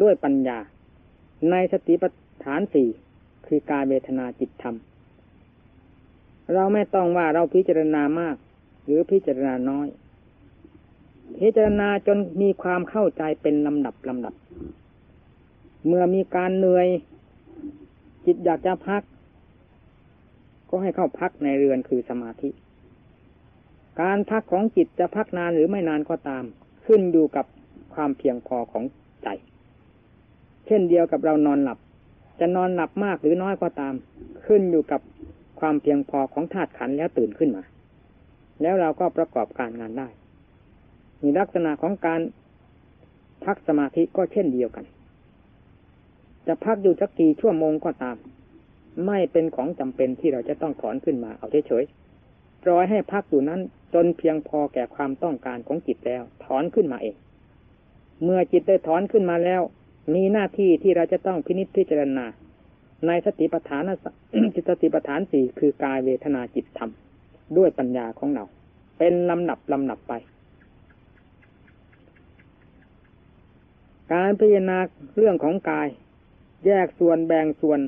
ด้วยปัญญา ในสติปัฏฐานสี่คือกายเวทนาจิตธรรม เราไม่ต้องว่าเราพิจารณามาก หรือพิจารณาน้อย พิจารณาจนมีความเข้าใจเป็นลำดับลำดับ เมื่อมีการเหนื่อย จิตอยากจะพัก ก็ให้เข้าพักในเรือนคือสมาธิ การพักของจิตจะพักนานหรือไม่นานก็ตาม ขึ้นอยู่กับความเพียงพอของใจ เช่นเดียวกับเรานอนหลับ จะนอนหลับมากหรือน้อยก็ตาม ขึ้นอยู่กับ ความเพียงพอของธาตุขันแล้วตื่นขึ้นมา แล้วเราก็ประกอบการงานได้มีลักษณะของการพักสมาธิก็เช่นเดียวกัน จะพักอยู่สักกี่ชั่วโมงก็ตาม ไม่เป็นของจำเป็นที่เราจะต้องถอนขึ้นมาเอาเฉยๆปล่อยให้พักอยู่นั้นจนเพียงพอแก่ความต้องการของจิตแล้ว ถอนขึ้นมาเอง เมื่อจิตได้ถอนขึ้นมาแล้ว มีหน้าที่ที่เราจะต้องพินิจพิจารณา ในสติปัฏฐานจิตสติปัฏฐานสี่คือกายเวทนาจิตธรรม ด้วยปัญญาของเรา เป็นลำดับลำดับไป การพิจารณาเรื่องของกาย แยกส่วนแบ่งส่วน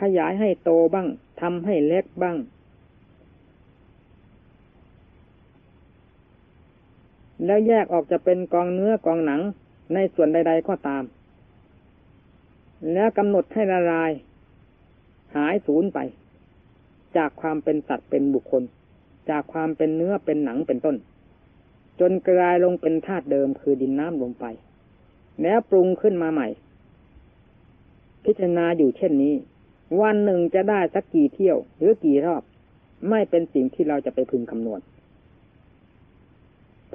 ขยายให้โตบ้างทำให้เล็กบ้างแล้วแยกออกจะเป็นกองเนื้อกองหนังในส่วนใด ๆ ก็ตาม แล้วกำหนดให้ละลาย หายสูญไป จากความเป็นสัตว์เป็นบุคคล จากความเป็นเนื้อเป็นหนังเป็นต้น จนกลายลงเป็นธาตุเดิมคือดินน้ำลงไป แล้วปรุงขึ้นมาใหม่ พิจารณาอยู่เช่นนี้ วันหนึ่งจะได้สักกี่เที่ยว หรือกี่รอบ ไม่เป็นสิ่งที่เราจะไปพึงคำนวณ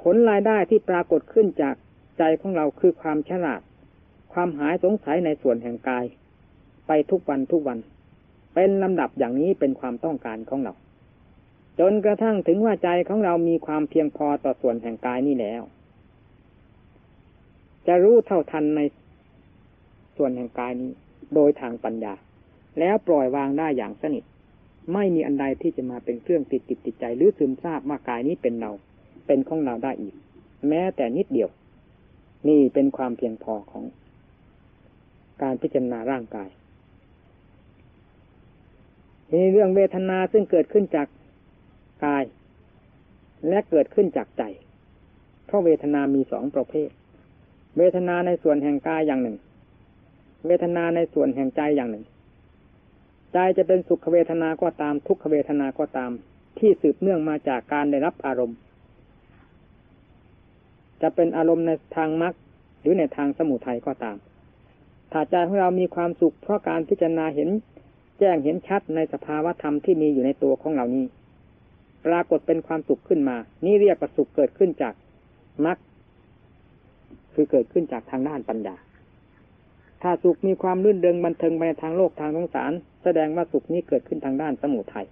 ผลรายได้ที่ปรากฏขึ้นจากใจของเราคือความฉลาด ความหายสงสัยในส่วนแห่งกาย ไปทุกวันทุกวัน เป็นลำดับอย่างนี้เป็นความต้องการของเรา จนกระทั่งถึงว่าใจของเรามีความเพียงพอต่อส่วนแห่งกายนี้แล้ว จะรู้เท่าทันในส่วนแห่งกายนี้ โดยทางปัญญา แล้วปล่อยวางได้อย่างสนิทไม่มีอันใดที่จะมาเป็นเครื่องติดติดติดใจหรือซึมซาบว่ากายนี้เป็นเรา เป็นของเราได้อีก แม้แต่นิดเดียว นี่เป็นความเพียงพอของ การพิจารณาร่างกายทีนี้เรื่องเวทนาซึ่งเกิดขึ้นจากกาย และเกิดขึ้นจากใจ เพราะเวทนามีสองประเภท เวทนาในส่วนแห่งกายอย่างหนึ่ง เวทนาในส่วนแห่งใจอย่างหนึ่ง ใจจะเป็นสุขเวทนาก็ตามทุกขเวทนาก็ตาม ที่สืบเนื่องมาจากการได้รับอารมณ์ จะเป็นอารมณ์ในทางมรรคหรือในทางสมุทัยก็ตาม ถ้าใจของเรามีความสุข เพราะการพิจารณาเห็น แจ้งเห็นชัดในสภาวะธรรมที่มีอยู่ในตัวของเรานี้ ปรากฏเป็นความสุขขึ้นมา นี่เรียกว่าสุขเกิดขึ้นจากมรรคคือเกิดขึ้นจากทางด้านปัญญา ถ้าสุขมีความรื่นเริงบันเทิงไปในทางโลกทางสงสาร แสดงว่าสุขนี้เกิดขึ้นทางด้านสมุทัย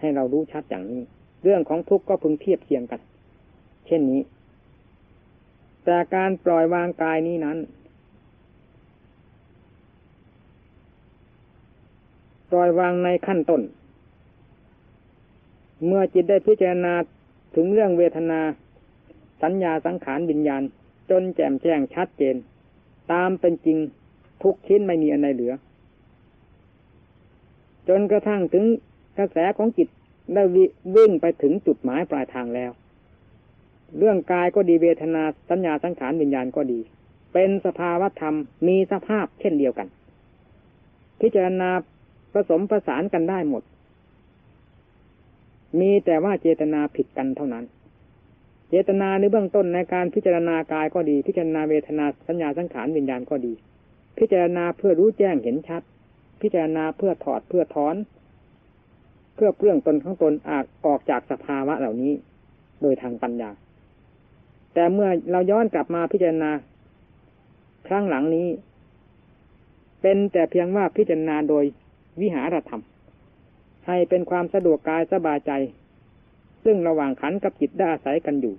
ให้เรารู้ชัดอย่างนี้ เรื่องของทุกข์ก็พึงเทียบเคียงกัน เช่นนี้ แต่การปล่อยวางกายนี้นั้น ปล่อยวางในขั้นต้น เมื่อจิตได้พิจารณาถึงเรื่องเวทนา สัญญาสังขารวิญญาณ จนแจ่มแจ้งชัดเจน ตามเป็นจริงทุกชิ้นไม่มีอะไรเหลือ จนกระทั่งถึงกระแสของจิตได้วิ่งไปถึงจุดหมายปลายทางแล้ว เรื่องกายก็ดีเวทนาสัญญาสังขารวิญญาณก็ดี เป็นสภาวธรรมมีสภาพเช่นเดียวกัน พิจารณาผสมประสานกันได้หมด มีแต่ว่าเจตนาผิดกันเท่านั้น เจตนาในเบื้องต้นในการพิจารณากายก็ดี พิจารณาเวทนาสัญญาสังขารวิญญาณก็ดี พิจารณาเพื่อรู้แจ้งเห็นชัด พิจารณาเพื่อถอดเพื่อถอน เพื่อเปลื้องตนของตนอออกจากสภาวะเหล่านี้ โดยทางปัญญา แต่เมื่อเราย้อนกลับมาพิจารณา ครั้งหลังนี้ เป็นแต่เพียงว่าพิจารณาโดยวิหารธรรม ให้เป็นความสะดวกกายสบายใจ ซึ่งระหว่างขันกับจิตได้อาศัยกันอยู่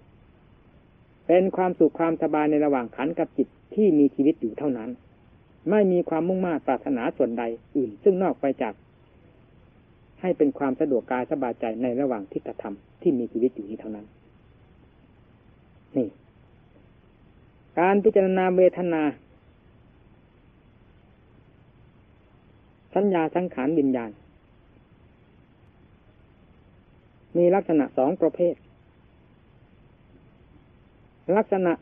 เป็นความสุขความสบายในระหว่างขันกับจิตที่มีชีวิตอยู่เท่านั้น ไม่มีความมุ่งมา่ปรารถนาส่วนใดอื่น ซึ่งนอกไปจากให้เป็นความสะดวกกายสบายใจในระหว่างทิฏฐธรรมที่มีชีวิตอยู่นี้เท่านั้น นี่ การพิจารณาเวทนา สัญญาสังขารวิญญาณ มีลักษณะสองประเภท ลักษณะ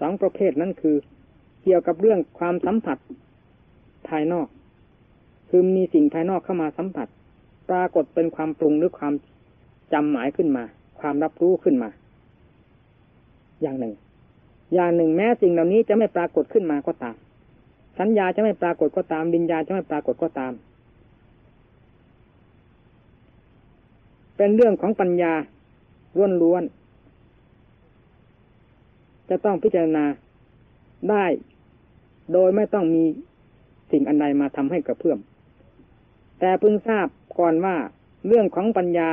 สองประเภทนั้นคือ เกี่ยวกับเรื่องความสัมผัสภายนอก คือมีสิ่งภายนอกเข้ามาสัมผัส ปรากฏเป็นความปรุงหรือความจำหมายขึ้นมา ความรับรู้ขึ้นมา อย่างหนึ่ง อย่างหนึ่งแม้สิ่งเหล่านี้จะไม่ปรากฏขึ้นมาก็ตาม สัญญาจะไม่ปรากฏก็ตามวิญญาจะไม่ปรากฏก็ตาม เป็นเรื่องของปัญญาล้วนๆจะต้องพิจารณาได้โดยไม่ต้องมีสิ่งอันใดมาทำให้กระเพื่อม แต่พึงทราบก่อนว่าเรื่องของปัญญา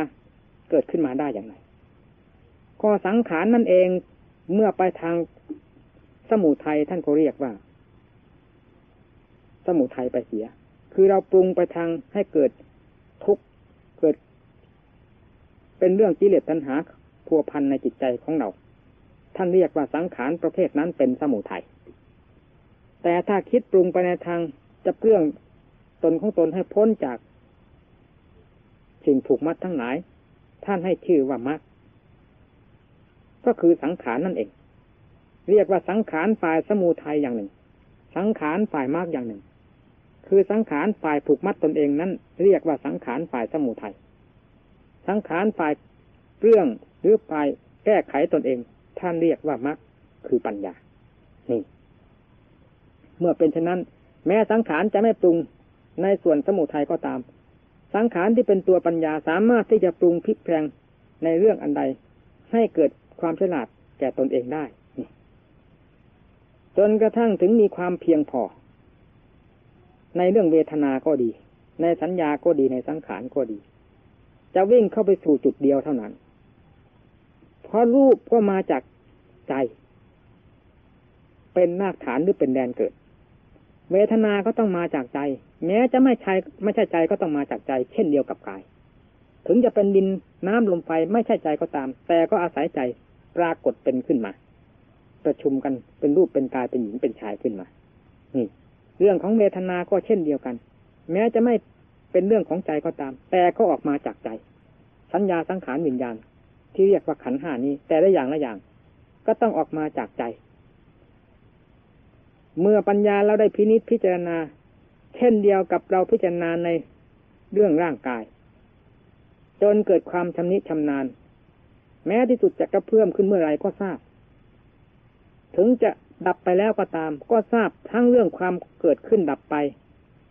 เกิดขึ้นมาได้อย่างไรข้อสังขารนั่นเอง เมื่อไปทางสมุทัยท่านก็เรียกว่า สมุทัยไปเสีย คือเราปรุงไปทางให้เกิดทุกข์เกิด เป็นเรื่องกิเลสตัณหาพัวพันในจิตใจของเรา ท่านเรียกว่าสังขารประเภทนั้นเป็นสมุทัยแต่ถ้าคิดปรุงไปในทางจะเปลื้องตนของตนให้พ้นจากสิ่งผูกมัดทั้งหลาย ท่านให้ชื่อว่ามัด ก็คือสังขารนั่นเอง เรียกว่าสังขารฝ่ายสมุทัยอย่างหนึ่ง สังขารฝ่ายมากอย่างหนึ่ง คือสังขารฝ่ายผูกมัดตนเองนั้น เรียกว่าสังขารฝ่ายสมุทัยสังขารฝ่ายเรื่องหรือฝ่ายแก้ไขตนเอง ท่านเรียกว่ามรรคคือปัญญา นี่ เมื่อเป็นเช่นนั้น แม้สังขารจะไม่ปรุงในส่วนสมุทัยก็ตาม สังขารที่เป็นตัวปัญญาสามารถที่จะปรุงพลิกแพลงในเรื่องอันใด ให้เกิด ความฉลาดแก่ตนเองได้จนกระทั่งถึงมีความเพียงพอ ในเรื่องเวทนาก็ดี ในสัญญาก็ดีในสังขารก็ดี จะวิ่งเข้าไปสู่จุดเดียวเท่านั้น เพราะรูปก็มาจากใจ เป็นรากฐานหรือเป็นแดนเกิด เวทนาก็ต้องมาจากใจ แม้จะไม่ใช่ไม่ใช่ใจก็ต้องมาจากใจ เช่นเดียวกับกาย ถึงจะเป็นดินน้ำลมไฟไม่ใช่ใจก็ตาม แต่ก็อาศัยใจ ปรากฏเป็นขึ้นมา ประชุมกันเป็นรูปเป็นกายเป็นหญิงเป็นชายขึ้นมานี่เรื่องของเวทนาก็เช่นเดียวกัน แม้จะไม่เป็นเรื่องของใจก็ตาม แต่ก็ออกมาจากใจ สัญญาสังขารวิญญาณ ที่เรียกว่าขันห้านี้ แต่ละอย่างละอย่าง ก็ต้องออกมาจากใจ เมื่อปัญญาเราได้พินิจพิจารณา เช่นเดียวกับเราพิจารณาในเรื่องร่างกาย จนเกิดความชำนิชำนาญ แม้ที่สุดจะกระเพื่อมขึ้นเมื่อไรก็ทราบ ถึงจะดับไปแล้วก็ตาม ก็ทราบทั้งเรื่องความเกิดขึ้นดับไป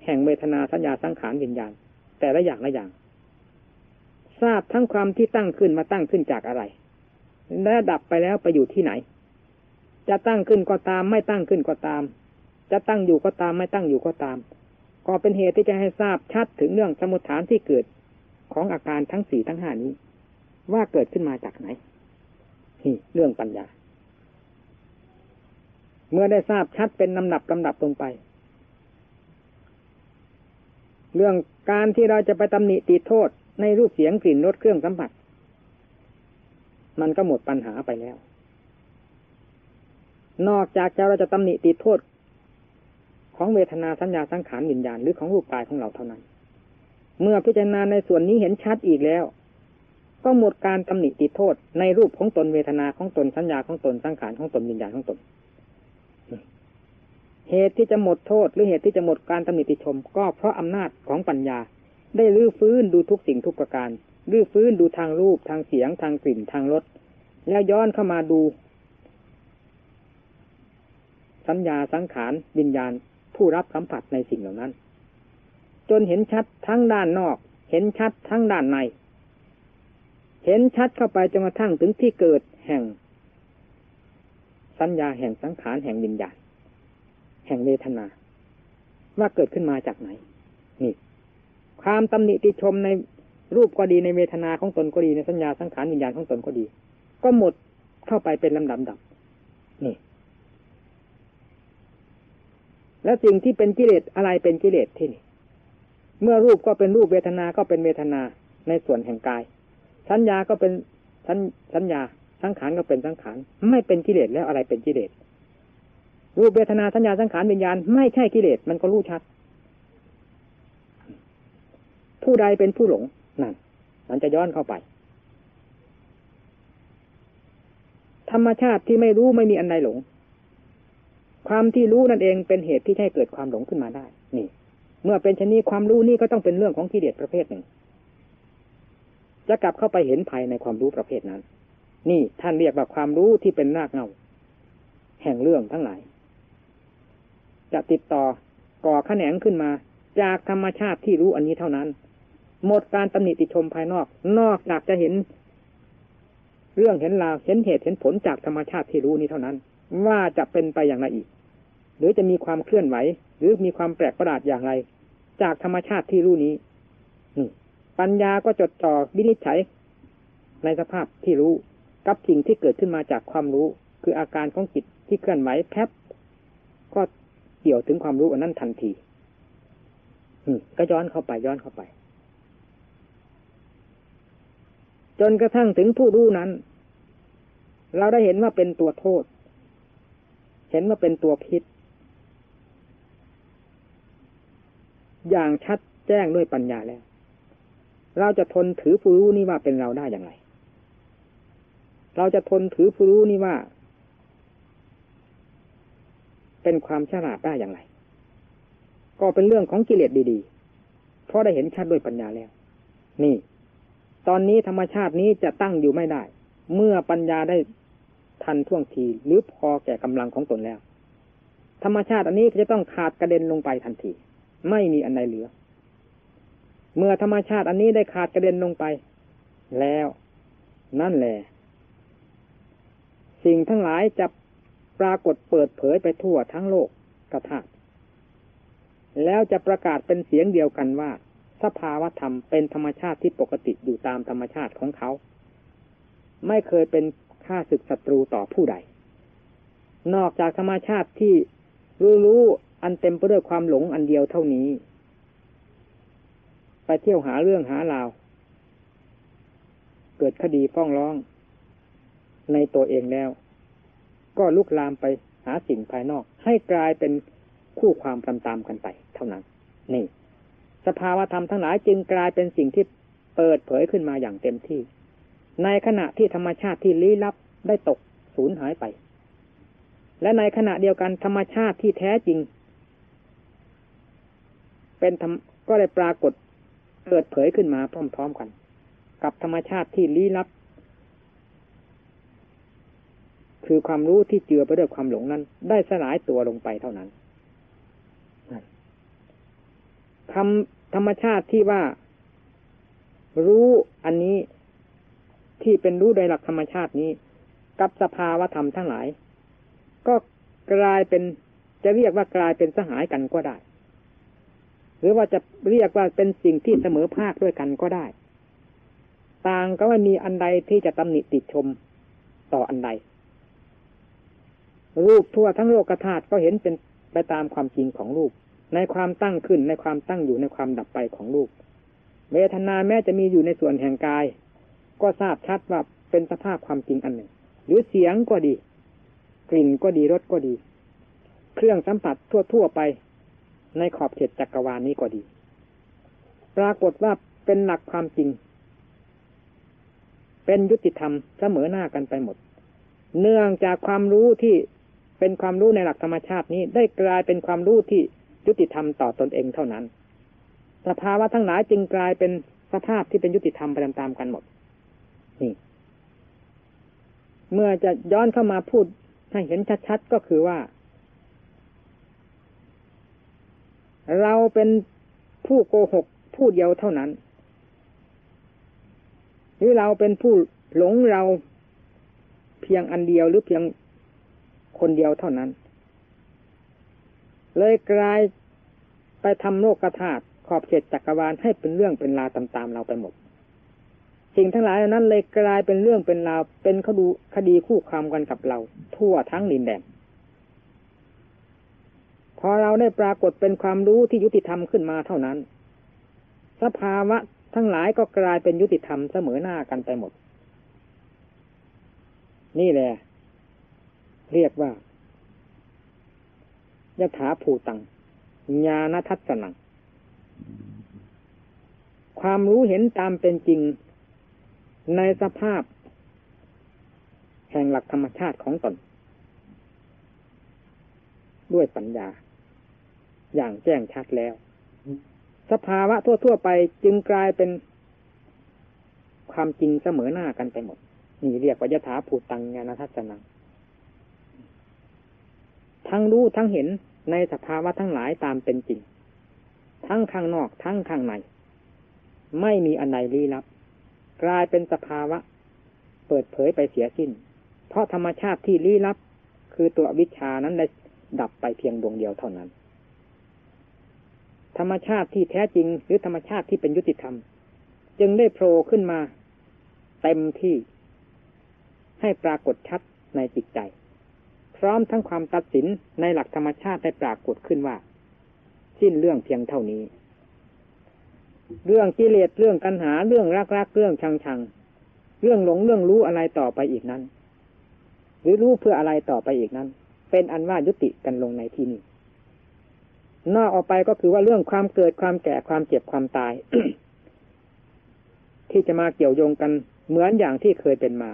แห่งเวทนาสัญญาสังขารวิญญาณ แต่ละอย่างละอย่าง ทราบทั้งความที่ตั้งขึ้นมาตั้งขึ้นจากอะไร และดับไปแล้วไปอยู่ที่ไหน จะตั้งขึ้นก็ตาม ไม่ตั้งขึ้นก็ตาม จะตั้งอยู่ก็ตามไม่ตั้งอยู่ก็ตาม ก็เป็นเหตุที่จะให้ทราบชัดถึงเรื่องสมุทฐานที่เกิดของอาการทั้งสี่ทั้งห้านี้ ว่าเกิดขึ้นมาจากไหนนี่เรื่องปัญญา เมื่อได้ทราบชัดเป็นลำดับลำดับลงไป เรื่องการที่เราจะไปตำหนิติโทษในรูปเสียงกลิ่นรสเครื่องสัมผัส มันก็หมดปัญหาไปแล้ว นอกจากจะเราจะตำหนิติดโทษ ของเวทนาสัญญาสังขารวิญญาณหรือของรูปกายของเราเท่านั้น เมื่อพิจารณาในส่วนนี้เห็นชัดอีกแล้ว ก็หมดการตำหนิติดโทษในรูปของตนเวทนาของตนสัญญาของตนสังขารของตนวิญญาณของตน เหตุที่จะหมดโทษ หรือเหตุที่จะหมดการตำหนิติชม ก็เพราะอำนาจของปัญญา ได้ลื้อฟื้นดูทุกสิ่งทุกประการลื้อฟื้นดูทางรูปทางเสียงทางกลิ่นทางรสแล้วย้อนเข้ามาดู สัญญาสังขารวิญญาณผู้รับสัมผัสในสิ่งเหล่านั้น จนเห็นชัดทั้งด้านนอก เห็นชัดทั้งด้านใน เห็นชัดเข้าไปจนกระทั่งถึงที่เกิดแห่ง สัญญาแห่งสังขารแห่งวิญญาณแห่งเวทนา ว่าเกิดขึ้นมาจากไหน นี่ ความตำหนิติชมในรูปก็ดีในเวทนาของตนก็ดีในสัญญาสังขารวิญญาณของตนก็ดี ก็หมดเข้าไปเป็นลำดับดับนี่ แล้วสิ่งที่เป็นกิเลสอะไรเป็นกิเลสที่นี่ เมื่อรูปก็เป็นรูปเวทนาก็เป็นเวทนาในส่วนแห่งกาย สัญญาก็เป็นสัญสัญญาสังขารก็เป็นสังขารไม่เป็นกิเลสแล้วอะไรเป็นกิเลสรูปเวทนาสัญญาสังขารวิญญาณไม่ใช่กิเลสมันก็รู้ชัด ผู้ใดเป็นผู้หลงนั่นมันจะย้อนเข้าไป ธรรมชาติที่ไม่รู้ไม่มีอันใดหลง ความที่รู้นั่นเองเป็นเหตุที่ให้เกิดความหลงขึ้นมาได้ นี่ เมื่อเป็นชนิดความรู้นี่ก็ต้องเป็นเรื่องของกิเลสประเภทหนึ่ง จะกลับเข้าไปเห็นภายในความรู้ประเภทนั้น นี่ท่านเรียกว่าความรู้ที่เป็นรากเงาแห่งเรื่องทั้งหลาย จะติดต่อก่อขแขนงขึ้นมา จากธรรมชาติที่รู้อันนี้เท่านั้น หมดการตำหนิติชมภายนอก นอกจากจะเห็น เรื่องเห็นราวเห็นเหตุเห็นผลจากธรรมชาติที่รู้นี้เท่านั้น ว่าจะเป็นไปอย่างไรอีก หรือจะมีความเคลื่อนไหว หรือมีความแปลกประหลาดอย่างไร จากธรรมชาติที่รู้นี้ ปัญญาก็จดจ่อวินิจฉัย ในสภาพที่รู้กับสิ่งที่เกิดขึ้นมาจากความรู้ คืออาการของจิตที่เคลื่อนไหวแพบก็เกี่ยวถึงความรู้อันนั้นทันทีก็ย้อนเข้าไปย้อนเข้าไป จนกระทั่งถึงผู้รู้นั้น เราได้เห็นว่าเป็นตัวโทษ เห็นว่าเป็นตัวพิษ อย่างชัดแจ้งด้วยปัญญาแล้ว เราจะทนถือผู้รู้นี่ว่าเป็นเราได้อย่างไร เราจะทนถือผู้รู้นี่ว่า เป็นความฉลาดได้อย่างไร ก็เป็นเรื่องของกิเลสดีๆ เพราะได้เห็นชัดด้วยปัญญาแล้ว นี่ ตอนนี้ธรรมชาตินี้จะตั้งอยู่ไม่ได้ เมื่อปัญญาได้ทันท่วงทีหรือพอแก่กำลังของตนแล้ว ธรรมชาติอันนี้จะต้องขาดกระเด็นลงไปทันที ไม่มีอันใดเหลือ เมื่อธรรมชาติอันนี้ได้ขาดกระเด็นลงไป แล้วนั่นแหละ สิ่งทั้งหลายจะปรากฏเปิดเผยไปทั่วทั้งโลกกระทาแล้วจะประกาศเป็นเสียงเดียวกันว่า สภาวธรรมเป็นธรรมชาติที่ปกติอยู่ตามธรรมชาติของเขา ไม่เคยเป็นข้าศึกศัตรูต่อผู้ใด นอกจากธรรมชาติที่รู้รู้อันเต็มไปด้วยความหลงอันเดียวเท่านี้ ไปเที่ยวหาเรื่องหาราว เกิดคดีฟ้องร้อง ในตัวเองแล้ว ก็ลุกลามไปหาสิ่งภายนอก ให้กลายเป็นคู่ความตามๆกันไป เท่านั้น นี่ สภาวธรรมทั้งหลายจึงกลายเป็นสิ่งที่เปิดเผยขึ้นมาอย่างเต็มที่ ในขณะที่ธรรมชาติที่ลี้ลับได้ตกสูญหายไป และในขณะเดียวกันธรรมชาติที่แท้จริง เป็นก็ได้ปรากฏ เปิดเผยขึ้นมาพร้อมๆกัน กับธรรมชาติที่ลี้ลับ คือความรู้ที่เจือไปด้วยความหลงนั้น ได้สลายตัวลงไปเท่านั้นคำธรรมชาติที่ว่า รู้อันนี้ที่เป็นรู้โดยหลักธรรมชาตินี้ กับสภาวธรรมทั้งหลาย ก็กลายเป็นจะเรียกว่ากลายเป็นสหายกันก็ได้ รือว่าจะเรียกว่าเป็นสิ่งที่เสมอภาคด้วยกันก็ได้ ต่างก็ไม่มีอันใดที่จะตำหนิติชมต่ออันใด รูปทั่วทั้งโลกธาตุก็เห็นเป็นไปตามความจริงของรูป ในความตั้งขึ้นในความตั้งอยู่ในความดับไปของรูป เวทนาแม้จะมีอยู่ในส่วนแห่งกาย ก็ทราบชัดว่าเป็นสภาพความจริงอันหนึ่ง หรือเสียงก็ดี กลิ่นก็ดีรสก็ดี เครื่องสัมผัสทั่วๆไป ในขอบเขตจักรวาลนี้ก็ดี ปรากฏว่าเป็นหลักความจริง เป็นยุติธรรมเสมอหน้ากันไปหมด เนื่องจากความรู้ที่เป็นความรู้ในหลักธรรมชาตินี้ได้กลายเป็นความรู้ที่ยุติธรรมต่อตอนเองเท่านั้น สภาวะทั้งหลายจึงกลายเป็นสภาพที่เป็นยุติธรรมไปตามๆกันหมด นี่ เมื่อจะย้อนเข้ามาพูดให้เห็นชัดๆก็คือว่า เราเป็นผู้โกหกผู้เดียวเท่านั้น หรือเราเป็นผู้หลงเราเพียงอันเดียวหรือเพียงคนเดียวเท่านั้น เลยกลายไปทำโลกธาตุขอบเขตจักรวาลให้เป็นเรื่องเป็นราวตามๆเราไปหมดสิ่งทั้งหลายนั้นเลยกลายเป็นเรื่องเป็นราวเป็นคดีคดีคู่ความกันกับเรา ทั่วทั้งดินแดน อเราได้ปรากฏเป็นความรู้ที่ยุติธรรมขึ้นมาเท่านั้น สภาวะทั้งหลายก็กลายเป็นยุติธรรมเสมอหน้ากันไปหมด นี่แหละ เรียกว่ายถาภูตังญาณทัศนัง ความรู้เห็นตามเป็นจริงในสภาพ แห่งหลักธรรมชาติของตน ด้วยปัญญา อย่างแจ้งชัดแล้ว สภาวะทั่ว ๆ ไปจึงกลายเป็นความจริงเสมอหน้ากันไปหมด นี่เรียกว่ายถาภูตังญาณทัศนัง ทั้งรู้ทั้งเห็นในสภาวะทั้งหลายตามเป็นจริง ทั้งข้างนอกทั้งข้างใน ไม่มีอันใดลี้ลับ กลายเป็นสภาวะ เปิดเผยไปเสียสิ้น เพราะธรรมชาติที่ลี้ลับ คือตัววิชานั้นได้ดับไปเพียงดวงเดียวเท่านั้น ธรรมชาติที่แท้จริง หรือธรรมชาติที่เป็นยุติธรรม จึงได้โผล่ขึ้นมาเต็มที่ให้ปรากฏชัดในจิตใจ พร้อมทั้งความตัดสินในหลักธรรมชาติได้ปรากฏขึ้นว่า สิ้นเรื่องเพียงเท่านี้ เรื่องกิเลสเรื่องกันหาเรื่องรักรักเรื่องชังชังเรื่องหลงเรื่องรู้อะไรต่อไปอีกนั้น หรือรู้เพื่ออะไรต่อไปอีกนั้น เป็นอันว่ายุติกันลงในที่นี้ นอกออกไปก็คือว่าเรื่องความเกิดความแก่ความเจ็บความตาย ที่จะมาเกี่ยวโยงกันเหมือนอย่างที่เคยเป็นมา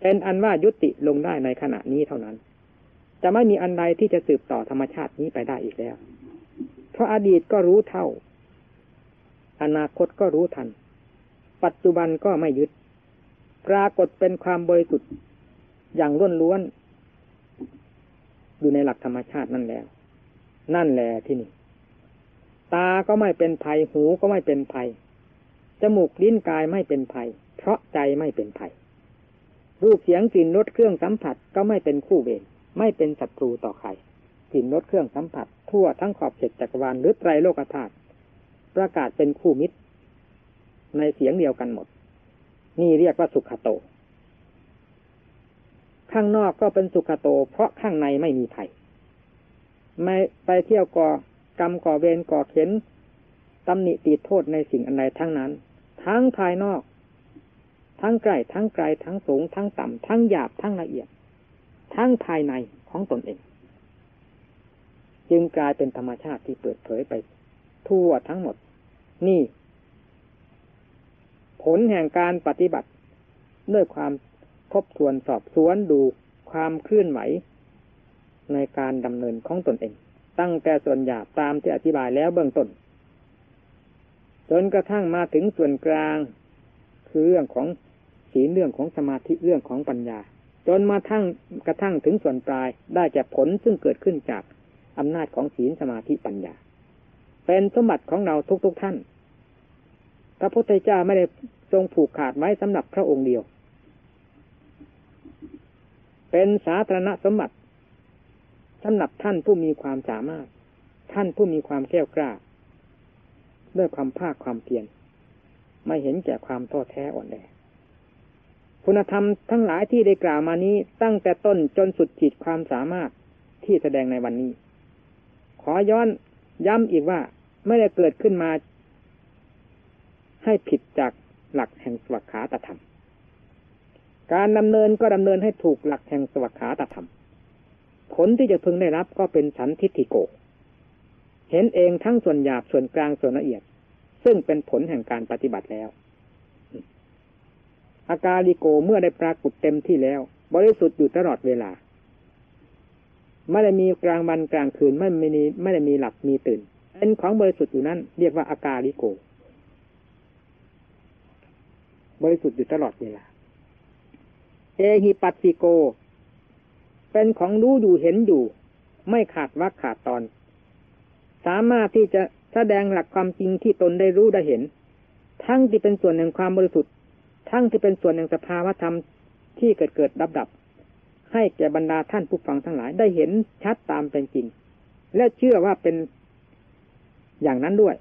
เป็นอันว่ายุติลงได้ในขณะนี้เท่านั้น จะไม่มีอันใดที่จะสืบต่อธรรมชาตินี้ไปได้อีกแล้ว เพราะอดีตก็รู้เท่า อนาคตก็รู้ทัน ปัจจุบันก็ไม่ยึด ปรากฏเป็นความบริสุทธิ์อย่างล้วนล้วนอยู่ในหลักธรรมชาตินั่นแล้ว นั่นแหละที่นี่ ตาก็ไม่เป็นภัยหูก็ไม่เป็นภัยจมูกลิ้นกายไม่เป็นภัย เพราะใจไม่เป็นภัย รูปเสียงกลิ่นรสเครื่องสัมผัสก็ไม่เป็นคู่เวรไม่เป็นศัตรูต่อใครกลิ่นรสเครื่องสัมผัส ทั่วทั้งขอบเขตจักรวาลหรือไตรโลกธาตุประกาศเป็นคู่มิตร ในเสียงเดียวกันหมด นี่เรียกว่าสุขโต ข้างนอกก็เป็นสุขโต เพราะข้างในไม่มีภัย ไม่ไปเที่ยวก่อกรรมก่อเวรก่อเข็นตำหนิตีโทษในสิ่งอันใดทั้งนั้น ทั้งภายนอก ทั้งใกล้ทั้งไกลทั้งสูง ทั้งต่ำทั้งหยาบทั้งละเอียด ทั้งภายในของตนเอง จึงกลายเป็นธรรมชาติที่เปิดเผยไป ทั่วทั้งหมด นี่ ผลแห่งการปฏิบัติ ด้วยความทบทวนสอบสวนดูความเคลื่อนไหว ในการดำเนินของตนเอง ตั้งแต่ส่วนหยาบตามที่อธิบายแล้วเบื้องต้น จนกระทั่งมาถึงส่วนกลาง คือเรื่องของศีลเรื่องของสมาธิเรื่องของปัญญา จนมาทั้งกระทั่งถึงส่วนปลายได้จากผลซึ่งเกิดขึ้นจากอำนาจของศีลสมาธิปัญญา เป็นสมบัติของเราทุกๆทท่าน พระพุทธเจ้าไม่ได้ทรงผูกขาดไว้สำหรับพระองค์เดียว เป็นสาธารณสมบัติ สำหรับท่านผู้มีความสามารถ ท่านผู้มีความแก้วกล้า ด้วยความภาคความเพียรไม่เห็นแก่ความท้อแท้อ่อนแอคุณธรรมทั้งหลายที่ได้กล่าวมานี้ตั้งแต่ต้นจนสุดขีดความสามารถที่แสดงในวันนี้ ขอย้อนย้ำอีกว่าไม่ได้เกิดขึ้นมา ให้ผิดจากหลักแห่งสวัสขาตธรรม การดำเนินก็ดำเนินให้ถูกหลักแห่งสวัสขาตธรรม ผลที่จะพึงได้รับก็เป็นสันทิฏฐิโก เห็นเองทั้งส่วนหยาบส่วนกลางส่วนละเอียด ซึ่งเป็นผลแห่งการปฏิบัติแล้ว อาการลิโกเมื่อได้ปรากฏเต็มที่แล้ว บริสุทธิ์อยู่ตลอดเวลา ไม่ได้มีกลางวันกลางคืนไม่มีไม่ได้มีหลับมีตื่น เป็นของบริสุทธิ์อยู่นั้น เรียกว่าอาการลิโก บริสุทธิ์อยู่ตลอดเวลา เอหิปัสสิโก เป็นของรู้อยู่เห็นอยู่ ไม่ขาดวักขาดตอน สามารถที่จะแสดงหลักความจริงที่ตนได้รู้ได้เห็น ทั้งที่เป็นส่วนแห่งความบริสุทธิ์ ทั้งที่เป็นส่วนแห่งสภาวธรรมที่เกิดเกิดดับดับ ให้แก่บรรดาท่านผู้ฟังทั้งหลายได้เห็นชัดตามเป็นจริง และเชื่อว่าเป็นอย่างนั้นด้วย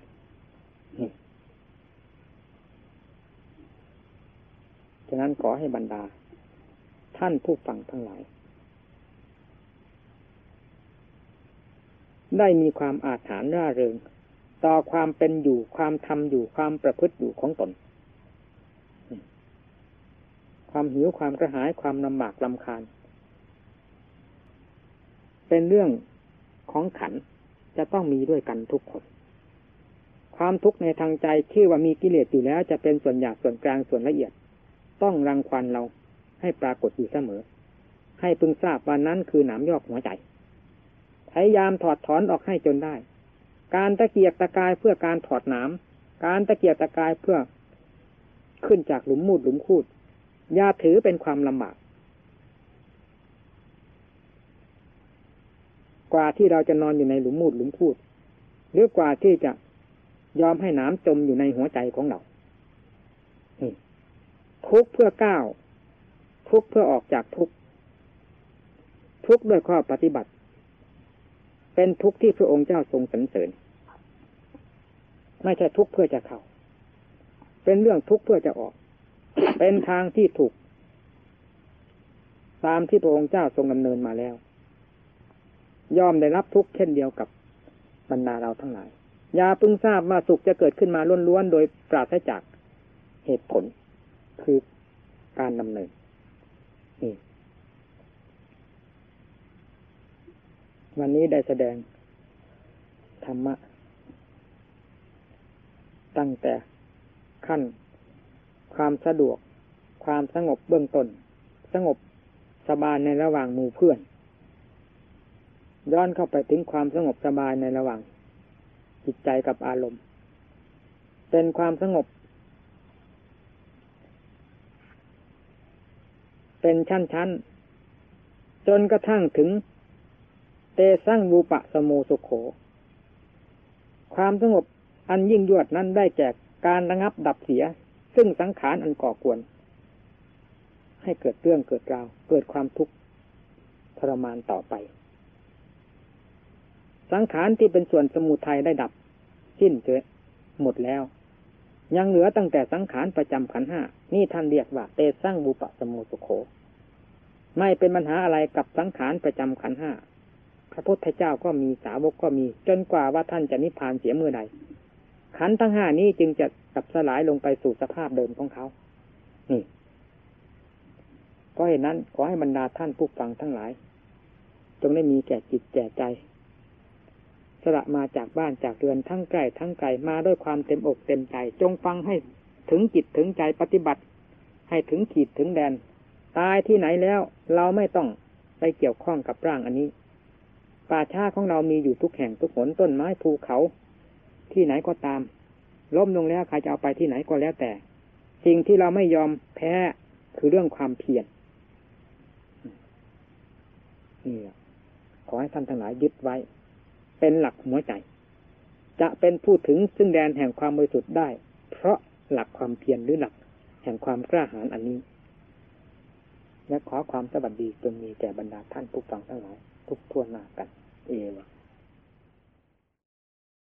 ฉะนั้นขอให้บรรดา ท่านผู้ฟังทั้งหลาย ได้มีความอาถรรพ์ร่าเริง ต่อความเป็นอยู่ความทำอยู่ความประพฤติอยู่ของตน ความหิวความกระหายความลำบากลำคาญ เป็นเรื่องของขันจะต้องมีด้วยกันทุกคน ความทุกข์ในทางใจที่ว่ามีกิเลสอยู่แล้ว จะเป็นส่วนหยาบส่วนกลางส่วนละเอียด ต้องรังควันเราให้ปรากฏอยู่เสมอ ให้พึงทราบว่านั้นคือหนามยอกหัวใจ พยายามถอดถอนออกให้จนได้ การตะเกียกตะกายเพื่อการถอดหนามการตะเกียกตะกายเพื่อ ขึ้นจากหลุมมูดหลุมคูดอย่าถือเป็นความลำบาก กว่าที่เราจะนอนอยู่ในหลุมมูดหลุมคูดหรือกว่าที่จะยอมให้น้ำจมอยู่ในหัวใจของเราทุกเพื่อก้าวทุกเพื่อออกจากทุกทุกด้วยข้อปฏิบัติ เป็นทุกข์ที่พระองค์เจ้าทรงสรรเสริญ ไม่ใช่ทุกข์เพื่อจะเข้า เป็นเรื่องทุกข์เพื่อจะออก เป็นทางที่ถูก ตามที่พระองค์เจ้าทรงดำเนินมาแล้ว ย่อมได้รับทุกข์เช่นเดียวกับบรรดาเราทั้งหลายอย่าพึงทราบว่าสุขจะเกิดขึ้นมาล้วนๆโดยปราศจากเหตุผลคือการดำเนิน วันนี้ได้แสดง ธรรมะ ตั้งแต่ขั้น ความสะดวก ความสงบเบื้องต้น สงบสบายในระหว่างหมู่เพื่อน ย้อนเข้าไปถึงความสงบสบายในระหว่าง จิตใจกับอารมณ์ เป็นความสงบ เป็นชั้นๆ จนกระทั่งถึง เตสั่งบูปะสโมสุโข ความสงบอันยิ่งยวดนั้นได้แก่การระงับดับเสีย ซึ่งสังขารอันก่อกวน ให้เกิดเรื่องเกิดราว เกิดความทุกข์ทรมานต่อไป สังขารที่เป็นส่วนสมุทัยได้ดับ สิ้นเจหมดแล้ว ยังเหลือตั้งแต่สังขารประจำขันห้านี่ท่านเรียกว่าเตสร้างบุปะสมุสุโข ไม่เป็นปัญหาอะไรกับสังขารประจำขันห้า ระพุทธเจ้าก็มีสาวกก็มี จนกว่าว่าท่านจะนิพพานเสียเมื่อใดขันทั้งห้านี้จึงจะกลับสลายลงไปสู่สภาพเดิมของเขา นี่ก็เหตุนั้นขอให้บรรดาท่านผู้ฟังทั้งหลาย จงได้มีแก่จิตแก่ใจ สละมาจากบ้านจากเรือนทั้งไกลทั้งไกลมาด้วยความเต็มอกเต็มใจ จงฟังให้ถึงจิตถึงใจปฏิบัติ ให้ถึงขีดถึงแดน ตายที่ไหนแล้ว เราไม่ต้องไปเกี่ยวข้องกับร่างอันนี้ ป่าช้าของเรามีอยู่ทุกแห่งทุกหนต้นไม้ภูเขา ที่ไหนก็ตาม ล้มลงแล้วใครจะเอาไปที่ไหนก็แล้วแต่ สิ่งที่เราไม่ยอมแพ้คือเรื่องความเพียรนี่ขอให้ท่านทั้งหลายยึดไว้ เป็นหลักหัวใจ จะเป็นผู้ถึงซึ่งแดนแห่งความบริสุทธิ์ได้ เพราะหลักความเพียรหรือหลัก แห่งความกล้าหาญอันนี้ และขอความสวัสดีจงมีแก่บรรดาท่านผู้ฟังทั้งหลาย ทุกทั่วหน้ากัน เอวะ